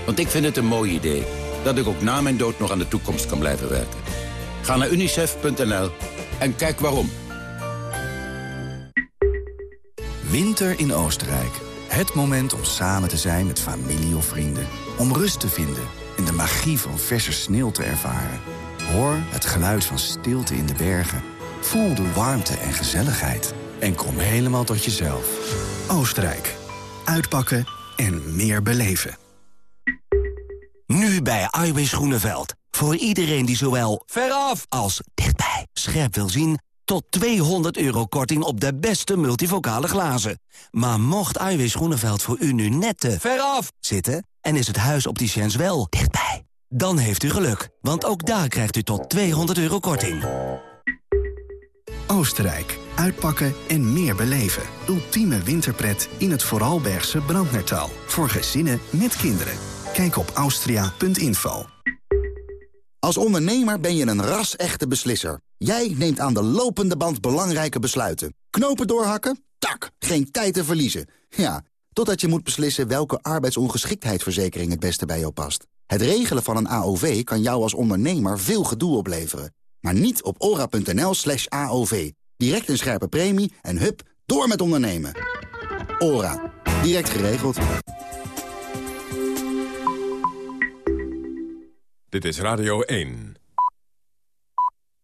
Want ik vind het een mooi idee dat ik ook na mijn dood nog aan de toekomst kan blijven werken. Ga naar unicef.nl en kijk waarom. Winter in Oostenrijk. Het moment om samen te zijn met familie of vrienden. Om rust te vinden en de magie van verse sneeuw te ervaren. Hoor het geluid van stilte in de bergen. Voel de warmte en gezelligheid. En kom helemaal tot jezelf. Oostenrijk. Uitpakken en meer beleven. Nu bij Iwis Groeneveld. Voor iedereen die zowel veraf als dichtbij scherp wil zien... tot 200 euro korting op de beste multivocale glazen. Maar mocht Iwis Groeneveld voor u nu net te veraf zitten... en is het huis op die wel dichtbij Dan heeft u geluk, want ook daar krijgt u tot 200 euro korting. Oostenrijk. Uitpakken en meer beleven. Ultieme winterpret in het Vooralbergse Brandnertal. Voor gezinnen met kinderen. Kijk op austria.info. Als ondernemer ben je een ras-echte beslisser. Jij neemt aan de lopende band belangrijke besluiten. Knopen doorhakken? Tak, geen tijd te verliezen. Ja, totdat je moet beslissen welke arbeidsongeschiktheidsverzekering het beste bij jou past. Het regelen van een AOV kan jou als ondernemer veel gedoe opleveren. Maar niet op ora.nl slash AOV. Direct een scherpe premie en hup, door met ondernemen. Ora. Direct geregeld. Dit is Radio 1.